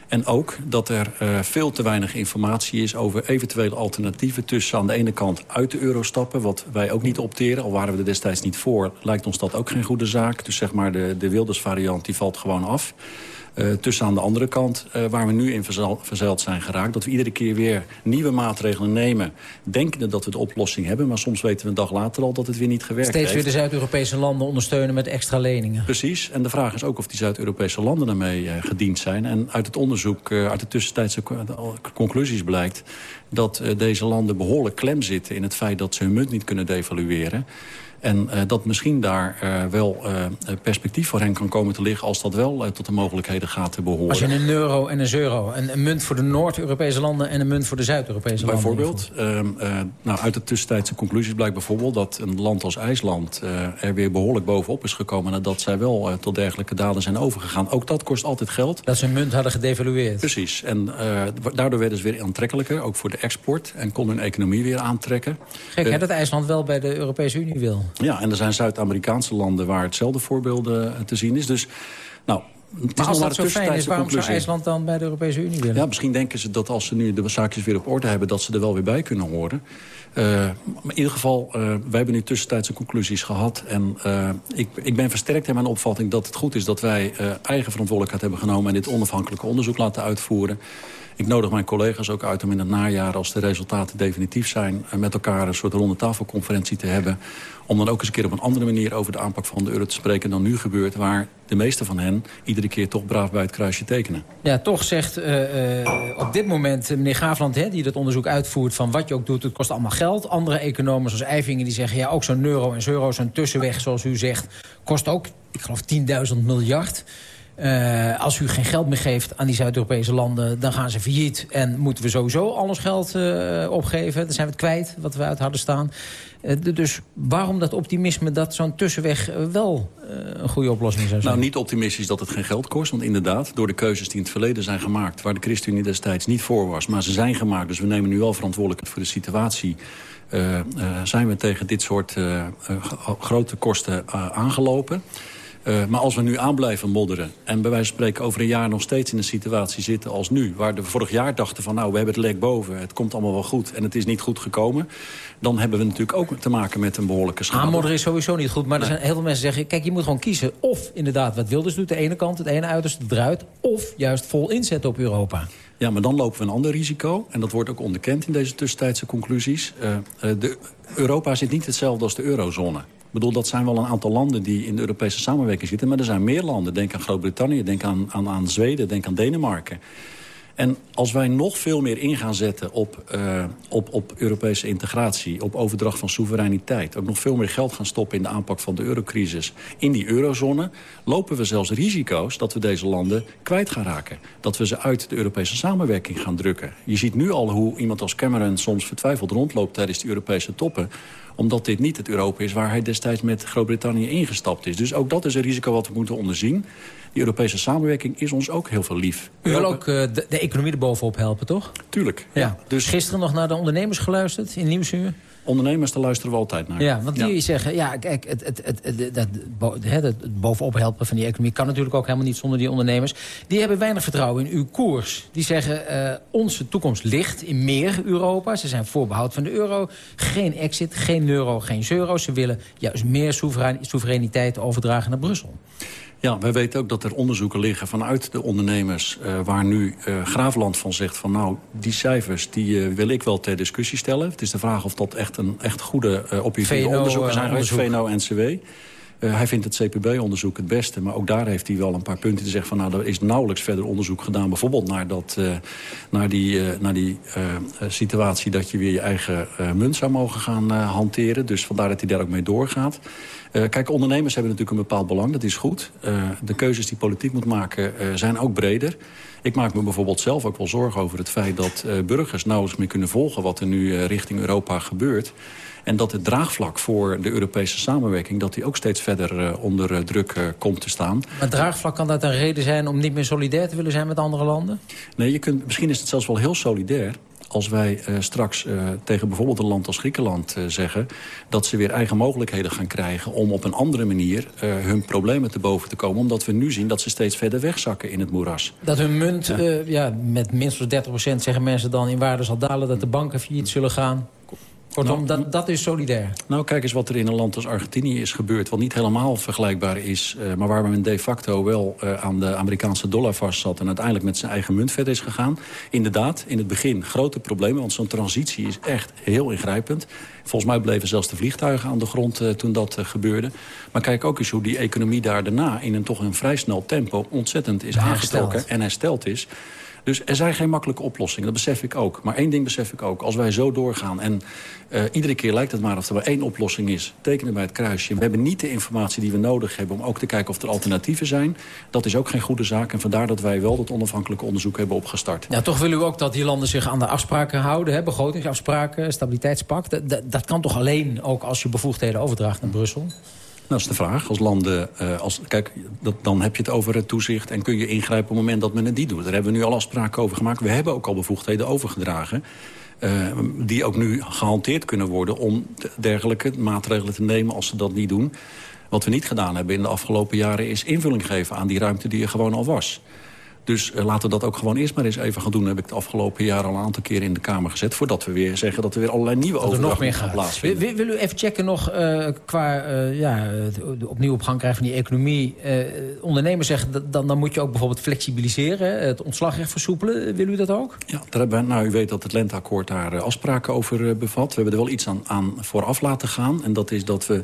En ook dat er veel te weinig informatie is over eventuele alternatieven... tussen aan de ene kant uit de euro stappen, wat wij ook niet opteren. Al waren we er destijds niet voor, lijkt ons dat ook geen goede zaak. Dus zeg maar de, de Wilders variant die valt gewoon af. Eh, tussen aan de andere kant, eh, waar we nu in verzeil- verzeild zijn geraakt... dat we iedere keer weer nieuwe maatregelen nemen... denkende dat we de oplossing hebben... maar soms weten we een dag later al dat het weer niet gewerkt Steeds weer heeft. de Zuid-Europese landen ondersteunen met extra leningen. Precies, en de vraag is ook of die Zuid-Europese landen daarmee eh, gediend zijn. En uit het onderzoek, uit de tussentijdse conclusies blijkt... dat deze landen behoorlijk klem zitten in het feit dat ze hun munt niet kunnen devalueren. En eh, dat misschien daar eh, wel eh, perspectief voor hen kan komen te liggen... als dat wel tot de mogelijkheden gaat te behoren. Als je een euro en een euro, een, een munt voor de Noord-Europese landen... en een munt voor de Zuid-Europese landen. Bijvoorbeeld, ehm, eh, nou, uit de tussentijdse conclusies blijkt bijvoorbeeld... dat een land als IJsland er weer behoorlijk bovenop is gekomen... nadat zij wel tot dergelijke daden zijn overgegaan. Ook dat kost altijd geld. Dat ze hun munt hadden gedevalueerd. Precies. En daardoor werden ze weer aantrekkelijker, ook voor de export... en kon hun economie weer aantrekken. Gek hè, dat IJsland wel bij de Europese Unie wil. Ja, en er zijn Zuid-Amerikaanse landen waar hetzelfde voorbeeld eh, te zien is. Dus, nou, het Maar als dat zo fijn is, waarom zou. IJsland dan bij de Europese Unie willen? Ja, misschien denken ze dat als ze nu de zaakjes weer op orde hebben... dat ze er wel weer bij kunnen horen. Eh, maar in ieder geval, eh, wij hebben nu tussentijdse conclusies gehad. En ik, ik ben versterkt in mijn opvatting dat het goed is... dat wij eigen verantwoordelijkheid hebben genomen... en dit onafhankelijke onderzoek laten uitvoeren. Ik nodig mijn collega's ook uit om in het najaar... als de resultaten definitief zijn... eh, met elkaar een soort ronde tafelconferentie te hebben... om dan ook eens een keer op een andere manier over de aanpak van de euro te spreken... dan nu gebeurt, waar de meeste van hen iedere keer toch braaf bij het kruisje tekenen. Ja, toch zegt uh, uh, op dit moment meneer Gaafland... Hè, die dat onderzoek uitvoert van wat je ook doet, het kost allemaal geld. Andere economen zoals Eivingen die zeggen... ja, ook zo'n euro en euro, zo'n tussenweg zoals u zegt... kost ook, ik geloof, 10.000 miljard... Uh, als u geen geld meer geeft aan die Zuid-Europese landen... dan gaan ze failliet en moeten we sowieso al ons geld uh, opgeven. Dan zijn we het kwijt, wat we uit hadden staan. Uh, dus waarom dat optimisme dat zo'n tussenweg wel een goede oplossing zou zijn? Nou, niet optimistisch dat het geen geld kost. Want inderdaad, door de keuzes die in het verleden zijn gemaakt... waar de ChristenUnie destijds niet voor was, maar ze zijn gemaakt... dus we nemen nu wel verantwoordelijkheid voor de situatie... zijn we tegen dit soort grote kosten aangelopen... Uh, maar als we nu aan blijven modderen... en bij wijze van spreken over een jaar nog steeds in een situatie zitten als nu... waar we vorig jaar dachten van nou, we hebben het lek boven... het komt allemaal wel goed en het is niet goed gekomen... dan hebben we natuurlijk ook te maken met een behoorlijke schade. Aanmodderen is sowieso niet goed, maar er zijn heel veel mensen die zeggen... kijk, je moet gewoon kiezen of inderdaad wat Wilders doet... de ene kant, het ene uiterste eruit... of juist vol inzet op Europa. Ja, maar dan lopen we een ander risico. En dat wordt ook onderkend in deze tussentijdse conclusies. Uh, uh, de, Europa zit niet hetzelfde als de eurozone. Bedoel, dat zijn wel een aantal landen die in de Europese samenwerking zitten. Maar er zijn meer landen. Denk aan Groot-Brittannië, denk aan, aan, aan Zweden, denk aan Denemarken. En als wij nog veel meer in gaan zetten op, uh, op, op Europese integratie... op overdracht van soevereiniteit... ook nog veel meer geld gaan stoppen in de aanpak van de eurocrisis... in die eurozone, lopen we zelfs risico's dat we deze landen kwijt gaan raken. Dat we ze uit de Europese samenwerking gaan drukken. Je ziet nu al hoe iemand als Cameron soms vertwijfeld rondloopt... tijdens de Europese toppen omdat dit niet het Europa is waar hij destijds met Groot-Brittannië ingestapt is. Dus ook dat is een risico wat we moeten onderzien. Die Europese samenwerking is ons ook heel veel lief. U wil ook uh, de, de, economie erbovenop helpen, toch? Tuurlijk. Ja. ja. Dus gisteren nog naar de ondernemers geluisterd in Nieuwsuur? Ondernemers, daar luisteren we altijd naar. Ja, want die ja. zeggen, ja, kijk, het, het, het, het, het, het bovenop helpen van die economie... kan natuurlijk ook helemaal niet zonder die ondernemers. Die hebben weinig vertrouwen in uw koers. Die zeggen, uh, onze toekomst ligt in meer Europa. Ze zijn voorbehoud van de euro. Geen exit, geen euro, geen euro. Ze willen juist meer soevereiniteit overdragen naar Brussel. Ja, wij weten ook dat er onderzoeken liggen vanuit de ondernemers... Uh, waar nu uh, Graafland van zegt van nou, die cijfers die uh, wil ik wel ter discussie stellen. Het is de vraag of dat echt een echt goede objectieve onderzoeken zijn geweest, VNO-NCW. Uh, hij vindt het CPB-onderzoek het beste, maar ook daar heeft hij wel een paar punten te zeggen van nou, er is nauwelijks verder onderzoek gedaan. Bijvoorbeeld naar, dat, uh, naar die, uh, naar die situatie dat je weer je eigen munt zou mogen gaan hanteren. Dus vandaar dat hij daar ook mee doorgaat. kijk, ondernemers hebben natuurlijk een bepaald belang, dat is goed. de keuzes die politiek moet maken zijn ook breder. Ik maak me bijvoorbeeld zelf ook wel zorgen over het feit dat burgers nauwelijks meer kunnen volgen wat er nu richting Europa gebeurt. En dat het draagvlak voor de Europese samenwerking... dat die ook steeds verder uh, onder uh, druk uh, komt te staan. Maar draagvlak kan dat een reden zijn om niet meer solidair te willen zijn met andere landen? Nee, je kunt, misschien is het zelfs wel heel solidair als wij uh, straks uh, tegen bijvoorbeeld een land als Griekenland uh, zeggen... dat ze weer eigen mogelijkheden gaan krijgen om op een andere manier hun problemen te boven te komen. Omdat we nu zien dat ze steeds verder wegzakken in het moeras. Dat hun munt ja. ja met minstens 30% zeggen mensen dan in waarde zal dalen... dat de banken failliet zullen gaan. Kortom, nou, dat, dat is solidair. Nou, kijk eens wat er in een land als Argentinië is gebeurd... wat niet helemaal vergelijkbaar is... Uh, maar waar men de facto wel uh, aan de Amerikaanse dollar vast zat... en uiteindelijk met zijn eigen munt verder is gegaan. Inderdaad, in het begin grote problemen... want zo'n transitie is echt heel ingrijpend. Volgens mij bleven zelfs de vliegtuigen aan de grond uh, toen dat gebeurde. Maar kijk ook eens hoe die economie daar daarna... in een toch een vrij snel tempo ontzettend is aangestoken en hersteld is... Dus er zijn geen makkelijke oplossingen, dat besef ik ook. Maar één ding besef ik ook. Als wij zo doorgaan en uh, iedere keer lijkt het maar of er maar één oplossing is... tekenen bij het kruisje. We hebben niet de informatie die we nodig hebben om ook te kijken of er alternatieven zijn. Dat is ook geen goede zaak en vandaar dat wij wel dat onafhankelijke onderzoek hebben opgestart. Ja, toch willen u ook dat die landen zich aan de afspraken houden, hè? begrotingsafspraken, stabiliteitspact. Dat, dat kan toch alleen ook als je bevoegdheden overdraagt naar Brussel? Dat is de vraag. Als landen, uh, als, kijk, dat, dan heb je het over het toezicht... en kun je ingrijpen op het moment dat men het niet doet. Daar hebben we nu al afspraken over gemaakt. We hebben ook al bevoegdheden overgedragen. Uh, die ook nu gehanteerd kunnen worden om dergelijke maatregelen te nemen als ze dat niet doen. Wat we niet gedaan hebben in de afgelopen jaren is invulling geven aan die ruimte die er gewoon al was. Dus uh, laten we dat ook gewoon eerst maar eens even gaan doen. Dat heb ik de afgelopen jaren al een aantal keren in de Kamer gezet... voordat we weer zeggen dat er weer allerlei nieuwe overdrachten gaan plaatsvinden. Wil, wil, u even checken nog uh, qua uh, ja, de, opnieuw op gang krijgen van die economie. ondernemers zeggen, dat, dan, dan moet je ook bijvoorbeeld flexibiliseren. Het ontslagrecht versoepelen. Wil u dat ook? Ja, daar hebben we, nou, u weet dat het lenteakkoord daar afspraken over bevat. We hebben er wel iets aan, aan vooraf laten gaan. En dat is dat we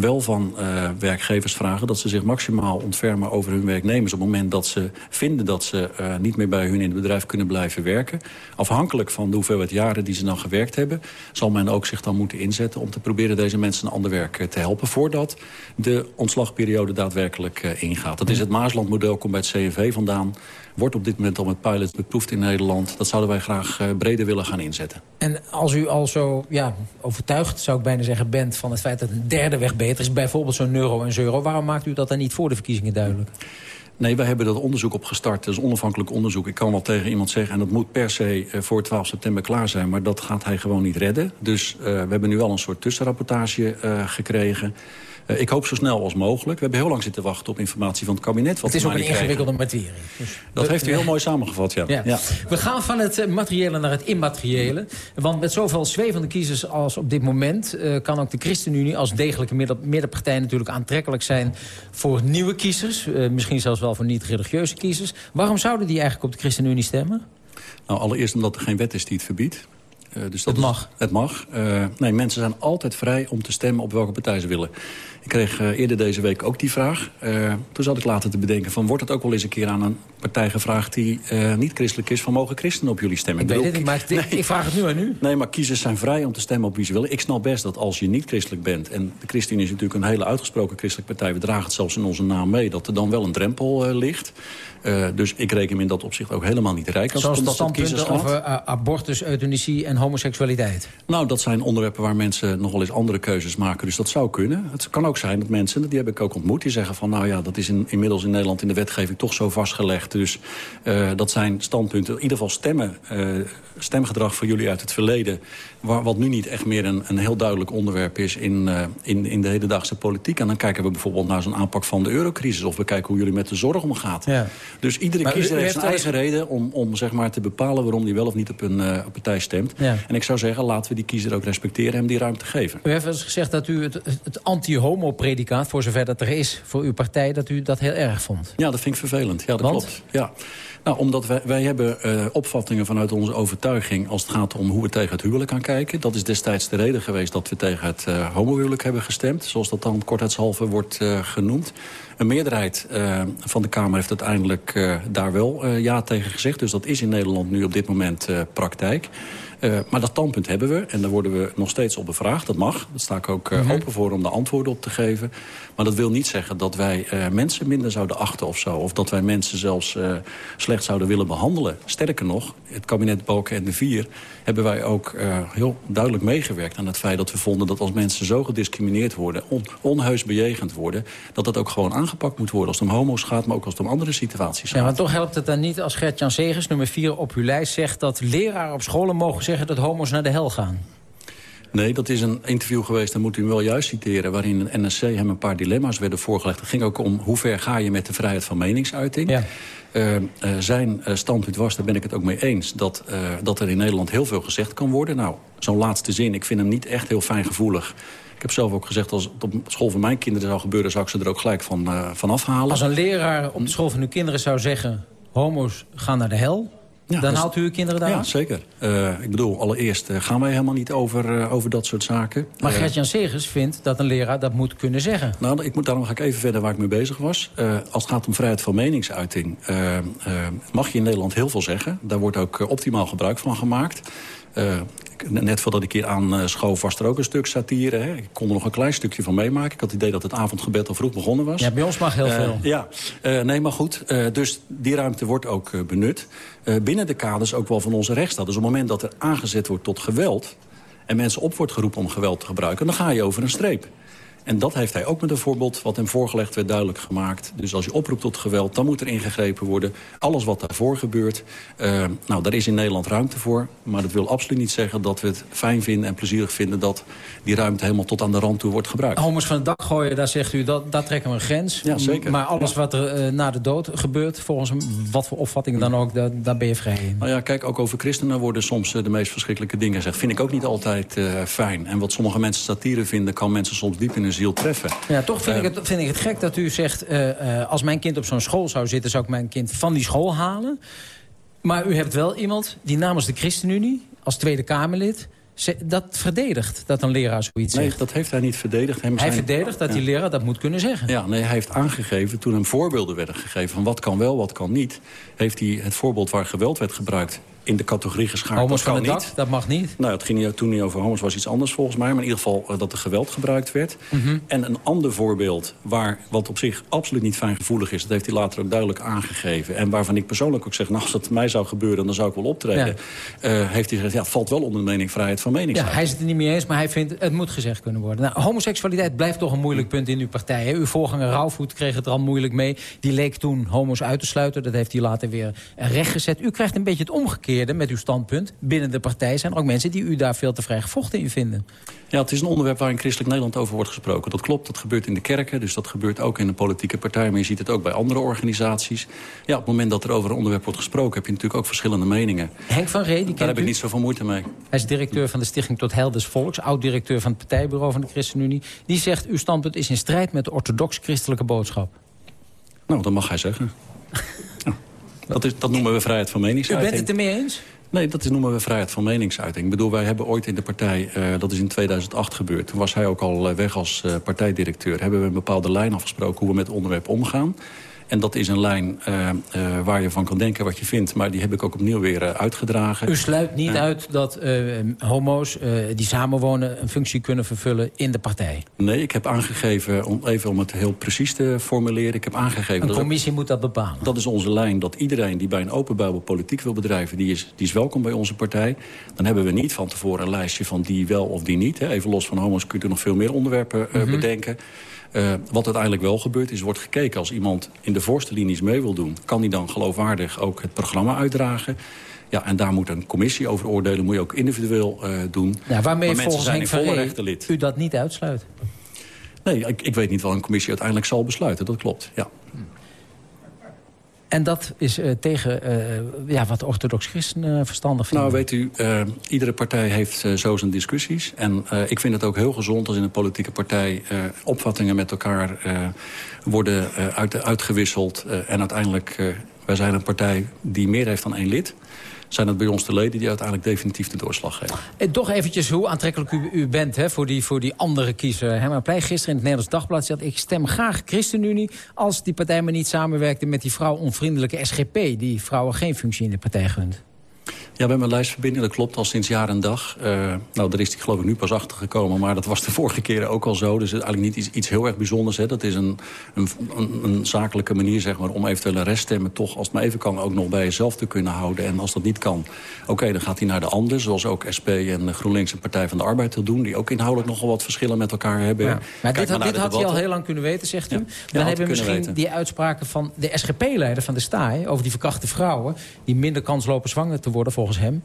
wel van werkgevers vragen... dat ze zich maximaal ontfermen over hun werknemers... op het moment dat ze vinden dat ze uh, niet meer bij hun in het bedrijf kunnen blijven werken. Afhankelijk van de hoeveelheid jaren die ze dan gewerkt hebben... zal men ook zich dan moeten inzetten om te proberen deze mensen een ander werk te helpen... voordat de ontslagperiode daadwerkelijk ingaat. Dat is het Maaslandmodel, komt bij het CNV vandaan wordt op dit moment al met pilot beproefd in Nederland. Dat zouden wij graag uh, breder willen gaan inzetten. En als u al zo ja, overtuigd, zou ik bijna zeggen, bent... van het feit dat een derde weg beter is, bijvoorbeeld zo'n euro en euro... waarom maakt u dat dan niet voor de verkiezingen duidelijk? Nee, wij hebben dat onderzoek opgestart. Dat is onafhankelijk onderzoek. Ik kan wel tegen iemand zeggen, en dat moet per se uh, voor 12 september klaar zijn... maar dat gaat hij gewoon niet redden. Dus uh, we hebben nu al een soort tussenrapportage uh, gekregen... Uh, ik hoop zo snel als mogelijk. We hebben heel lang zitten wachten op informatie van het kabinet. Wat het is ook een ingewikkelde materie. Dus dat we, heeft u heel mooi samengevat, ja. Ja. ja. We gaan van het materiële naar het immateriële. Want met zoveel zwevende kiezers als op dit moment... Uh, kan ook de ChristenUnie als degelijke middenpartij natuurlijk aantrekkelijk zijn... voor nieuwe kiezers. Uh, misschien zelfs wel voor niet-religieuze kiezers. Waarom zouden die eigenlijk op de ChristenUnie stemmen? Nou, allereerst omdat er geen wet is die het verbiedt. Uh, dus dat het mag? Is, het mag. Uh, nee, mensen zijn altijd vrij om te stemmen op welke partij ze willen. Ik kreeg uh, eerder deze week ook die vraag. toen zat ik later te bedenken van... wordt het ook wel eens een keer aan een partij gevraagd... die niet christelijk is, van mogen christenen op jullie stemmen? Ik, ik weet het niet, maar nee, ik vraag het nu aan u. Nee, maar kiezers zijn vrij om te stemmen op wie ze willen. Ik snap best dat als je niet christelijk bent... en de ChristenUnie is natuurlijk een hele uitgesproken christelijke partij... we dragen het zelfs in onze naam mee... dat er dan wel een drempel ligt... Uh, dus ik reken hem in dat opzicht ook helemaal niet rijk. Als Zoals de standpunten over uh, abortus, euthanasie en homoseksualiteit? Nou, dat zijn onderwerpen waar mensen nog wel eens andere keuzes maken. Dus dat zou kunnen. Het kan ook zijn dat mensen, die heb ik ook ontmoet... die zeggen van, nou ja, dat is in, inmiddels in Nederland in de wetgeving toch zo vastgelegd. Dus uh, dat zijn standpunten, in ieder geval stemmen, stemgedrag voor jullie uit het verleden... Wat nu niet echt meer een, een heel duidelijk onderwerp is in, in, in de hedendaagse politiek. En dan kijken we bijvoorbeeld naar zo'n aanpak van de eurocrisis... of we kijken hoe jullie met de zorg omgaat. Ja. Dus iedere maar kiezer u, u heeft zijn eigen reden om, om zeg maar, te bepalen... waarom hij wel of niet op een uh, partij stemt. Ja. En ik zou zeggen, laten we die kiezer ook respecteren... en hem die ruimte geven. U heeft eens gezegd dat u het, het anti-homo-predicaat... voor zover dat er is voor uw partij, dat u dat heel erg vond. Ja, dat vind ik vervelend. Ja, dat Want? klopt. Ja. Nou, omdat wij, hebben uh, opvattingen vanuit onze overtuiging... als het gaat om hoe we tegen het huwelijk gaan kijken. Dat is destijds de reden geweest dat we tegen het uh, homohuwelijk hebben gestemd. Zoals dat dan kortheidshalve wordt uh, genoemd. Een meerderheid van de Kamer heeft uiteindelijk daar wel ja tegen gezegd. Dus dat is in Nederland nu op dit moment praktijk. Uh, maar dat standpunt hebben we en daar worden we nog steeds op bevraagd. Dat mag, daar sta ik ook uh, mm -hmm. open voor om de antwoorden op te geven. Maar dat wil niet zeggen dat wij uh, mensen minder zouden achten of zo. Of dat wij mensen zelfs slecht zouden willen behandelen. Sterker nog, het kabinet Balken en de Vier... hebben wij ook heel duidelijk meegewerkt aan het feit dat we vonden... dat als mensen zo gediscrimineerd worden, on onheus bejegend worden... dat dat ook gewoon aangepakt moet worden als het om homo's gaat... maar ook als het om andere situaties gaat. Ja, maar toch helpt het dan niet als Gert-Jan Segers, nummer 4 op uw lijst... zegt dat leraren op scholen mogen zeggen dat homo's naar de hel gaan? Nee, dat is een interview geweest, dan moet u hem wel juist citeren... waarin een NSC hem een paar dilemma's werden voorgelegd. Het ging ook om hoe ver ga je met de vrijheid van meningsuiting. Ja. Uh, uh, zijn uh, standpunt was, daar ben ik het ook mee eens... Dat, dat er in Nederland heel veel gezegd kan worden. Nou, zo'n laatste zin, ik vind hem niet echt heel fijngevoelig. Ik heb zelf ook gezegd, als het op school van mijn kinderen zou gebeuren... zou ik ze er ook gelijk van, van afhalen. Als een leraar op de school van uw kinderen zou zeggen... homo's gaan naar de hel... Ja, dan dus, haalt u uw kinderen daar Ja, zeker. Uh, ik bedoel, allereerst uh, gaan wij helemaal niet over, uh, over dat soort zaken. Maar Gert-Jan Segers vindt dat een leraar dat moet kunnen zeggen. Nou, ik moet, daarom ga ik even verder waar ik mee bezig was. als het gaat om vrijheid van meningsuiting... mag je in Nederland heel veel zeggen. Daar wordt ook optimaal gebruik van gemaakt. Net voordat ik hier aanschoof was er ook een stuk satire. Hè. Ik kon er nog een klein stukje van meemaken. Ik had het idee dat het avondgebed al vroeg begonnen was. Ja, bij ons mag heel veel. Ja, nee, maar goed. dus die ruimte wordt ook benut. Binnen de kaders ook wel van onze rechtsstaat. Dus op het moment dat er aangezet wordt tot geweld... en mensen op wordt geroepen om geweld te gebruiken... dan ga je over een streep. En dat heeft hij ook met een voorbeeld wat hem voorgelegd werd duidelijk gemaakt. Dus als je oproept tot geweld, dan moet er ingegrepen worden. Alles wat daarvoor gebeurt, uh, nou, daar is in Nederland ruimte voor. Maar dat wil absoluut niet zeggen dat we het fijn vinden en plezierig vinden... dat die ruimte helemaal tot aan de rand toe wordt gebruikt. Homo's van het dak gooien, daar zegt u, dat, daar trekken we een grens. Ja, zeker. Maar alles wat er uh, na de dood gebeurt, volgens wat voor opvatting dan ook, daar, daar ben je vrij in. Nou ja, kijk, ook over christenen worden soms uh, de meest verschrikkelijke dingen gezegd. Vind ik ook niet altijd fijn. En wat sommige mensen satire vinden, kan mensen soms diep in hun ziel treffen. Ja, toch vind, ik, het, vind ik het gek dat u zegt... als mijn kind op zo'n school zou zitten, zou ik mijn kind van die school halen. Maar u hebt wel iemand die namens de ChristenUnie, als Tweede Kamerlid dat verdedigt, dat een leraar zoiets nee, zegt? dat heeft hij niet verdedigd. Hem hij zijn... verdedigt dat die leraar dat moet kunnen zeggen? Ja, nee, hij heeft aangegeven, toen hem voorbeelden werden gegeven... van wat kan wel, wat kan niet... heeft hij het voorbeeld waar geweld werd gebruikt in de categorie geschaard. Homo's dat van kan het niet. dak, dat mag niet? Nou, het ging niet, toen niet over homo's, was iets anders volgens mij. Maar in ieder geval uh, dat er geweld gebruikt werd. Mhm. Mm -hmm. En een ander voorbeeld, waar, wat op zich absoluut niet fijngevoelig is... dat heeft hij later ook duidelijk aangegeven. En waarvan ik persoonlijk ook zeg, nou, als dat mij zou gebeuren... dan zou ik wel optreden. Ja. Uh, heeft hij gezegd, ja, het valt wel onder de mening vrijheid van meningsuiting. Ja, hij is het er niet mee eens, maar hij vindt, het moet gezegd kunnen worden. Nou, homoseksualiteit blijft toch een moeilijk punt in uw partij. Hè? Uw voorganger Rauwvoet kreeg het er al moeilijk mee. Die leek toen homo's uit te sluiten. Dat heeft hij later weer rechtgezet. U krijgt een beetje het omgekeerde met uw standpunt binnen de partij zijn er ook mensen die u daar veel te vrij gevochten in vinden. Ja, het is een onderwerp waar in Christelijk Nederland over wordt gesproken. Dat klopt, dat gebeurt in de kerken, dus dat gebeurt ook in de politieke partij. Maar je ziet het ook bij andere organisaties. Ja, op het moment dat er over een onderwerp wordt gesproken... heb je natuurlijk ook verschillende meningen. Henk van Ree, die Daar heb u? ik niet zoveel moeite mee. Hij is directeur van de Stichting Tot Heil des Volks... oud-directeur van het partijbureau van de ChristenUnie. Die zegt, uw standpunt is in strijd met de orthodox-christelijke boodschap. Nou, dat mag hij zeggen. dat, is, dat noemen we vrijheid van meningsuiting. U bent het ermee eens? Nee, dat noemen we vrijheid van meningsuiting. Ik bedoel, wij hebben ooit in de partij, uh, dat is in 2008 gebeurd... toen was hij ook al weg als uh, partijdirecteur... hebben we een bepaalde lijn afgesproken hoe we met het onderwerp omgaan. En dat is een lijn uh, uh, waar je van kan denken wat je vindt. Maar die heb ik ook opnieuw weer uh, uitgedragen. U sluit niet uit dat homo's die samenwonen... een functie kunnen vervullen in de partij? Nee, ik heb aangegeven, om, even om het heel precies te formuleren... ik heb aangegeven... Een commissie dat, moet dat bepalen? Dat is onze lijn, dat iedereen die bij een open buibel politiek wil bedrijven... Die is, die is welkom bij onze partij. Dan hebben we niet van tevoren een lijstje van die wel of die niet. Hè. Even los van homo's kun je er nog veel meer onderwerpen mm -hmm. bedenken... Uh, wat uiteindelijk wel gebeurt is, wordt gekeken als iemand in de voorste linies mee wil doen. Kan die dan geloofwaardig ook het programma uitdragen? Ja, en daar moet een commissie over oordelen. Moet je ook individueel uh, doen. Ja, waarmee maar volgens zijn in volle lid. u dat niet uitsluit? Nee, ik, ik weet niet wat een commissie uiteindelijk zal besluiten. Dat klopt, ja. En dat is uh, tegen uh, ja, wat orthodox christenen uh, verstandig vinden? Nou, weet u, iedere partij heeft zo zijn discussies. En ik vind het ook heel gezond als in een politieke partij... opvattingen met elkaar worden uit, uitgewisseld. en uiteindelijk, wij zijn een partij die meer heeft dan één lid zijn het bij ons de leden die uiteindelijk definitief de doorslag geven. En toch eventjes hoe aantrekkelijk u, u bent hè, voor, die, voor die andere kiezer. Herman Pleij gisteren in het Nederlands Dagblad zegt... ik stem graag ChristenUnie als die partij maar niet samenwerkte... met die vrouw-onvriendelijke SGP... die vrouwen geen functie in de partij gunt. Ja, bij mijn lijstverbinding, dat klopt, al sinds jaar en dag. Uh, nou, daar is die geloof ik nu pas achter gekomen. Maar dat was de vorige keren ook al zo. Dus het is eigenlijk niet iets, iets heel erg bijzonders. Hè. Dat is een, een, een, zakelijke manier zeg maar, om eventuele reststemmen... toch, als het maar even kan, ook nog bij jezelf te kunnen houden. En als dat niet kan, oké, okay, dan gaat hij naar de ander. Zoals ook SP en GroenLinks en Partij van de Arbeid wil doen. Die ook inhoudelijk nogal wat verschillen met elkaar hebben. Ja. Maar dit, had, dit had hij al heel lang kunnen weten, zegt u. Ja, dan hebben we misschien weten. die uitspraken van de SGP-leider van de STAI... over die verkrachte vrouwen... die minder kans lopen zwanger te worden volgens hem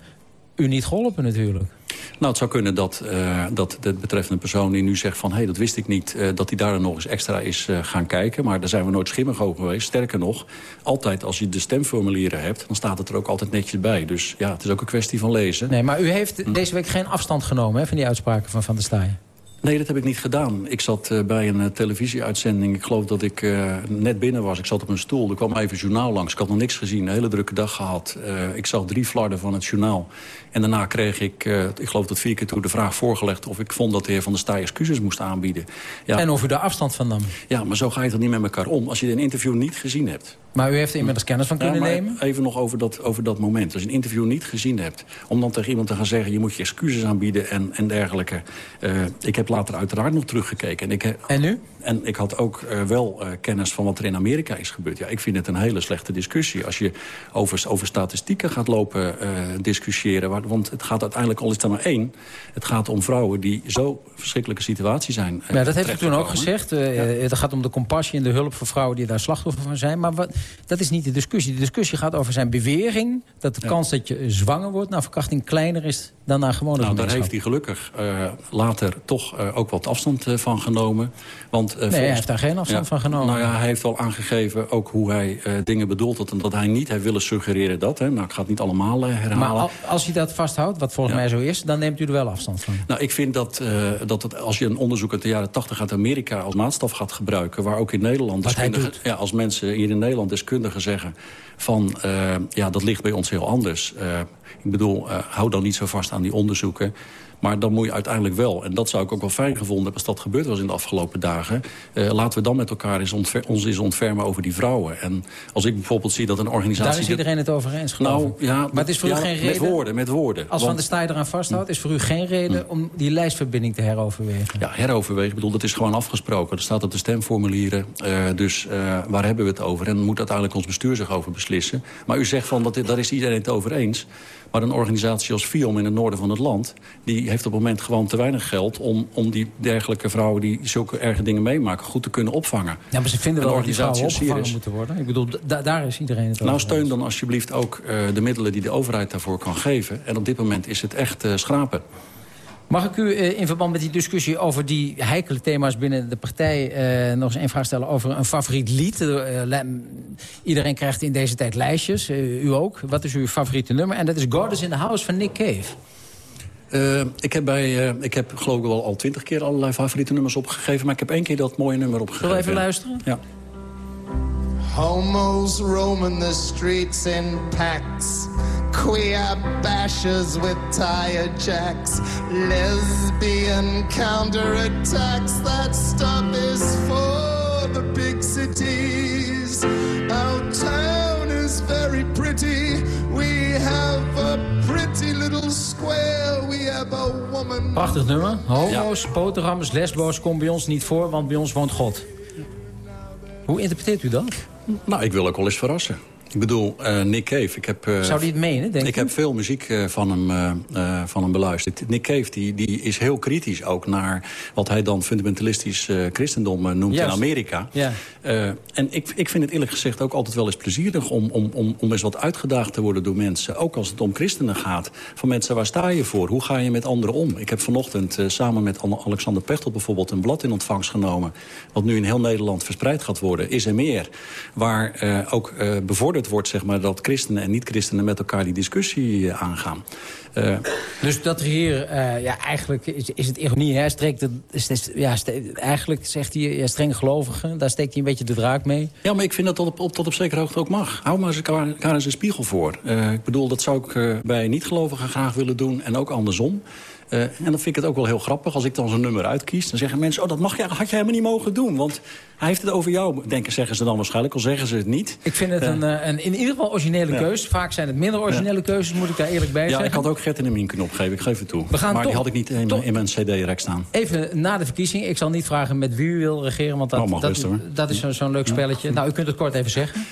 u niet geholpen natuurlijk. Nou, het zou kunnen dat, uh, dat de betreffende persoon die nu zegt van... hé, hey, dat wist ik niet, uh, dat hij daar dan nog eens extra is uh, gaan kijken. Maar daar zijn we nooit schimmig over geweest. Sterker nog, altijd als je de stemformulieren hebt... dan staat het er ook altijd netjes bij. Dus ja, het is ook een kwestie van lezen. Nee, maar u heeft deze week geen afstand genomen hè, van die uitspraken van Van der Staaij? Nee, dat heb ik niet gedaan. Ik zat uh, bij een uh, televisieuitzending. Ik geloof dat ik uh, net binnen was. Ik zat op een stoel. Er kwam even journaal langs. Ik had nog niks gezien. Een hele drukke dag gehad. ik zag drie flarden van het journaal. En daarna kreeg ik, ik geloof dat vier keer toe, de vraag voorgelegd... of ik vond dat de heer Van der Staaij excuses moest aanbieden. Ja. En of u daar afstand van nam? Ja, maar zo ga je toch niet met elkaar om. Als je een interview niet gezien hebt... Maar u heeft er inmiddels kennis van kunnen ja, nemen? Even nog over dat, over dat moment. Als je een interview niet gezien hebt... om dan tegen iemand te gaan zeggen... je moet je excuses aanbieden en, en dergelijke. Uh, ik heb later uiteraard nog teruggekeken. En, ik, en nu? En ik had ook eh, wel eh, kennis van wat er in Amerika is gebeurd. Ja, ik vind het een hele slechte discussie. Als je over, over statistieken gaat lopen uh, discussiëren. Waar, want het gaat uiteindelijk, al is er maar één... het gaat om vrouwen die zo verschrikkelijke situatie zijn. ja, dat heeft u toen ook gezegd. Het gaat om de compassie en de hulp voor vrouwen die daar slachtoffer van zijn. Maar wat, dat is niet de discussie. De discussie gaat over zijn bewering... dat de kans dat je zwanger wordt na verkrachting kleiner is dan na gewone Nou, daar heeft hij gelukkig later toch ook wat afstand van genomen. Want, nee, hij heeft daar geen afstand van genomen. Nou ja, hij heeft wel aangegeven ook hoe hij uh, dingen bedoelt... Dat, dat hij niet heeft willen suggereren dat. Hè. Nou, ik ga het niet allemaal uh, herhalen. Maar als hij dat vasthoudt, wat volgens mij zo is... dan neemt u er wel afstand van. Nou, ik vind dat, uh, dat het, als je een onderzoek uit de jaren 80 uit Amerika... als maatstaf gaat gebruiken, waar ook in Nederland... Hij. Ja, als mensen hier in Nederland deskundigen zeggen... van, ja, dat ligt bij ons heel anders... ik bedoel, hou dan niet zo vast aan die onderzoeken. Maar dan moet je uiteindelijk wel, en dat zou ik ook wel fijn gevonden hebben... als dat gebeurd was in de afgelopen dagen... Uh, laten we dan met elkaar eens ons eens ontfermen over die vrouwen. En als ik bijvoorbeeld zie dat een organisatie... Daar is iedereen het over eens, geloof nou, ja, Maar het is voor ja, u geen reden... Met woorden, met woorden. Als Van der Staaij eraan vasthoudt, is voor u geen reden... om die lijstverbinding te heroverwegen? Ja, heroverwegen. Ik bedoel, dat is gewoon afgesproken. Dat staat op de stemformulieren. Uh, dus uh, waar hebben we het over? En moet uiteindelijk ons bestuur zich over beslissen. Maar u zegt van, dat, daar is iedereen het over eens... Maar een organisatie als FIOM in het noorden van het land... die heeft op het moment gewoon te weinig geld... om, om die dergelijke vrouwen die zulke erge dingen meemaken... goed te kunnen opvangen. Ja, maar ze vinden wel dat die vrouwen opgevangen moeten worden. Ik bedoel, da daar is iedereen het over Nou, steun dan alsjeblieft ook uh, de middelen die de overheid daarvoor kan geven. En op dit moment is het echt uh, schrapen. Mag ik u uh, in verband met die discussie over die heikele thema's binnen de partij... Uh, nog eens een vraag stellen over een favoriet lied? Uh, iedereen krijgt in deze tijd lijstjes, u ook. Wat is uw favoriete nummer? En dat is God is in the House van Nick Cave. Uh, ik, heb bij, uh, ik heb geloof ik wel al twintig keer allerlei favoriete nummers opgegeven... maar ik heb één keer dat mooie nummer opgegeven. Zullen we even luisteren? Ja. Homos roaming the streets in packs. Queer bashers with tire jacks. Lesbian counterattacks. That stuff is for the big cities. Our town is very pretty. We have a pretty little square. We have a woman. Prachtig nummer. Homo's, ja. poterhammers, lesbo's komt bij ons niet voor, want bij ons woont God. Hoe interpreteert u dat? Nou, ik wil ook wel eens verrassen. Ik bedoel, uh, Nick Cave. Ik heb, uh, Zou die het menen, denk Ik u? heb veel muziek uh, van, hem, van hem beluisterd. Nick Cave die, die is heel kritisch ook naar wat hij dan fundamentalistisch christendom noemt Juist. in Amerika. Ja. en ik, ik vind het eerlijk gezegd ook altijd wel eens plezierig... Om, om, om, om eens wat uitgedaagd te worden door mensen. Ook als het om christenen gaat. Van mensen, waar sta je voor? Hoe ga je met anderen om? Ik heb vanochtend samen met Alexander Pechtel bijvoorbeeld... een blad in ontvangst genomen. Wat nu in heel Nederland verspreid gaat worden. Is er meer. Waar ook bevorderd wordt zeg maar, dat christenen en niet-christenen met elkaar die discussie uh, aangaan. Uh, dus dat er hier, uh, ja, eigenlijk is, is het ironie, hè? Strekt het, is, ja, eigenlijk zegt hij, ja, streng gelovigen, daar steekt hij een beetje de draak mee. Ja, maar ik vind dat tot op, op, tot op zekere hoogte ook mag. Hou maar eens elkaar, elkaar eens een spiegel voor. Uh, ik bedoel, dat zou ik bij niet-gelovigen graag willen doen en ook andersom. Uh, en dan vind ik het ook wel heel grappig als ik dan zo'n nummer uitkies. Dan zeggen mensen, oh, dat mag je, had je helemaal niet mogen doen. Want hij heeft het over jou, denken, zeggen ze dan waarschijnlijk. Al zeggen ze het niet. Ik vind het uh, een, een, in ieder geval originele ja. keus. Vaak zijn het minder originele ja. keuzes, moet ik daar eerlijk bij ja, zeggen. Ja, ik had ook Gert en Emien kunnen opgeven, ik geef het toe. maar toch, die had ik niet in, in mijn cd-rek staan. Even na de verkiezing. Ik zal niet vragen met wie u wil regeren, want dat, oh, dat, best, dat is zo'n zo leuk spelletje. Nou, u kunt het kort even zeggen.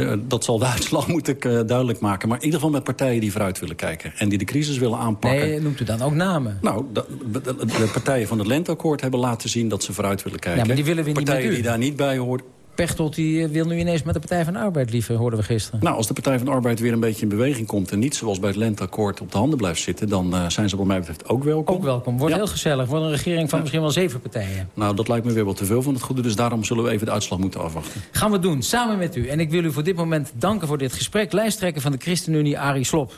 Uh, dat zal de uitslag moeten ik uh, duidelijk maken. Maar in ieder geval met partijen die vooruit willen kijken. En die de crisis willen aanpakken. Nee, noemt u dan ook namen? Nou, de, partijen van het Lenteakkoord hebben laten zien dat ze vooruit willen kijken. Ja, maar die willen we niet partijen u. die daar niet bij horen. Pechtold die wil nu ineens met de Partij van de Arbeid liever, hoorden we gisteren. Nou, als de Partij van de Arbeid weer een beetje in beweging komt... en niet zoals bij het Lenteakkoord op de handen blijft zitten... dan uh, zijn ze wat mij betreft ook welkom. Ook welkom. Wordt ja. heel gezellig. Wordt een regering van ja. misschien wel zeven partijen. Nou, dat lijkt me weer wat te veel van het goede. Dus daarom zullen we even de uitslag moeten afwachten. Gaan we doen, samen met u. En ik wil u voor dit moment danken voor dit gesprek. Lijsttrekker van de ChristenUnie, Arie Slop.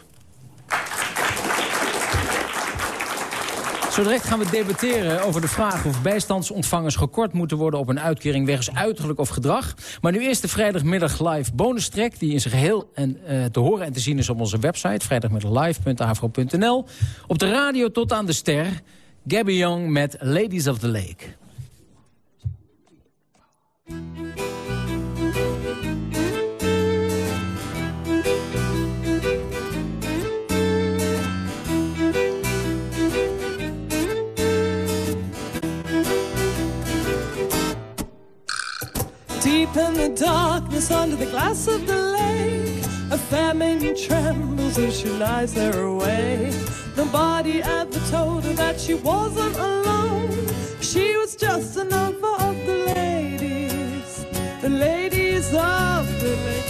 Zo direct gaan we debatteren over de vraag of bijstandsontvangers gekort moeten worden op een uitkering wegens uiterlijk of gedrag. Maar nu eerst de vrijdagmiddag live bonus track die in zijn geheel en, uh, te horen en te zien is op onze website vrijdagmiddaglive.avro.nl. Op de radio tot aan de ster, Gabby Young met Ladies of the Lake. Under the glass of the lake, a famine trembles as she lies there away. Nobody ever told her that she wasn't alone. She was just another of the ladies, the ladies of the lake.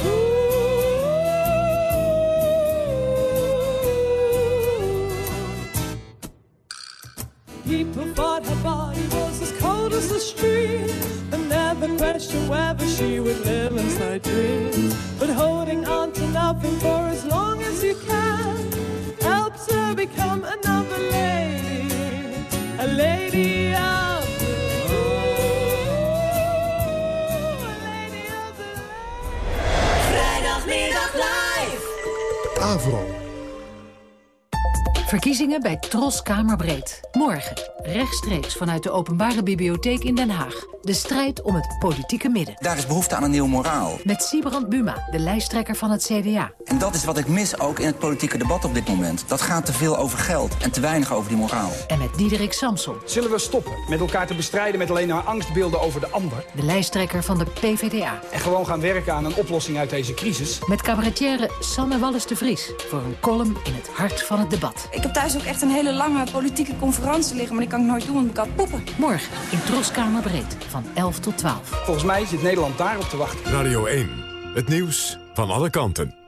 People thought her body was as cold as the street Questioned whether she would live inside dreams But holding on to nothing for as long as you can Helps her become another lady A lady of Vrijdagmiddag live. Avro. Verkiezingen bij Tros Kamerbreed. Morgen, rechtstreeks vanuit de Openbare Bibliotheek in Den Haag. De strijd om het politieke midden. Daar is behoefte aan een nieuw moraal. Met Sibrand Buma, de lijsttrekker van het CDA. En dat is wat ik mis ook in het politieke debat op dit moment. Dat gaat te veel over geld en te weinig over die moraal. En met Diederik Samson. Zullen we stoppen met elkaar te bestrijden met alleen maar angstbeelden over de ander? De lijsttrekker van de PvdA. En gewoon gaan werken aan een oplossing uit deze crisis? Met cabaretière Sanne Wallis de Vries. Voor een column in het hart van het debat. Ik heb thuis ook echt een hele lange politieke conferentie liggen... maar die kan ik nooit doen, want ik kan poepen. Morgen in Troskamer Breed van 11 tot 12. Volgens mij zit Nederland daarop te wachten. Radio 1, het nieuws van alle kanten.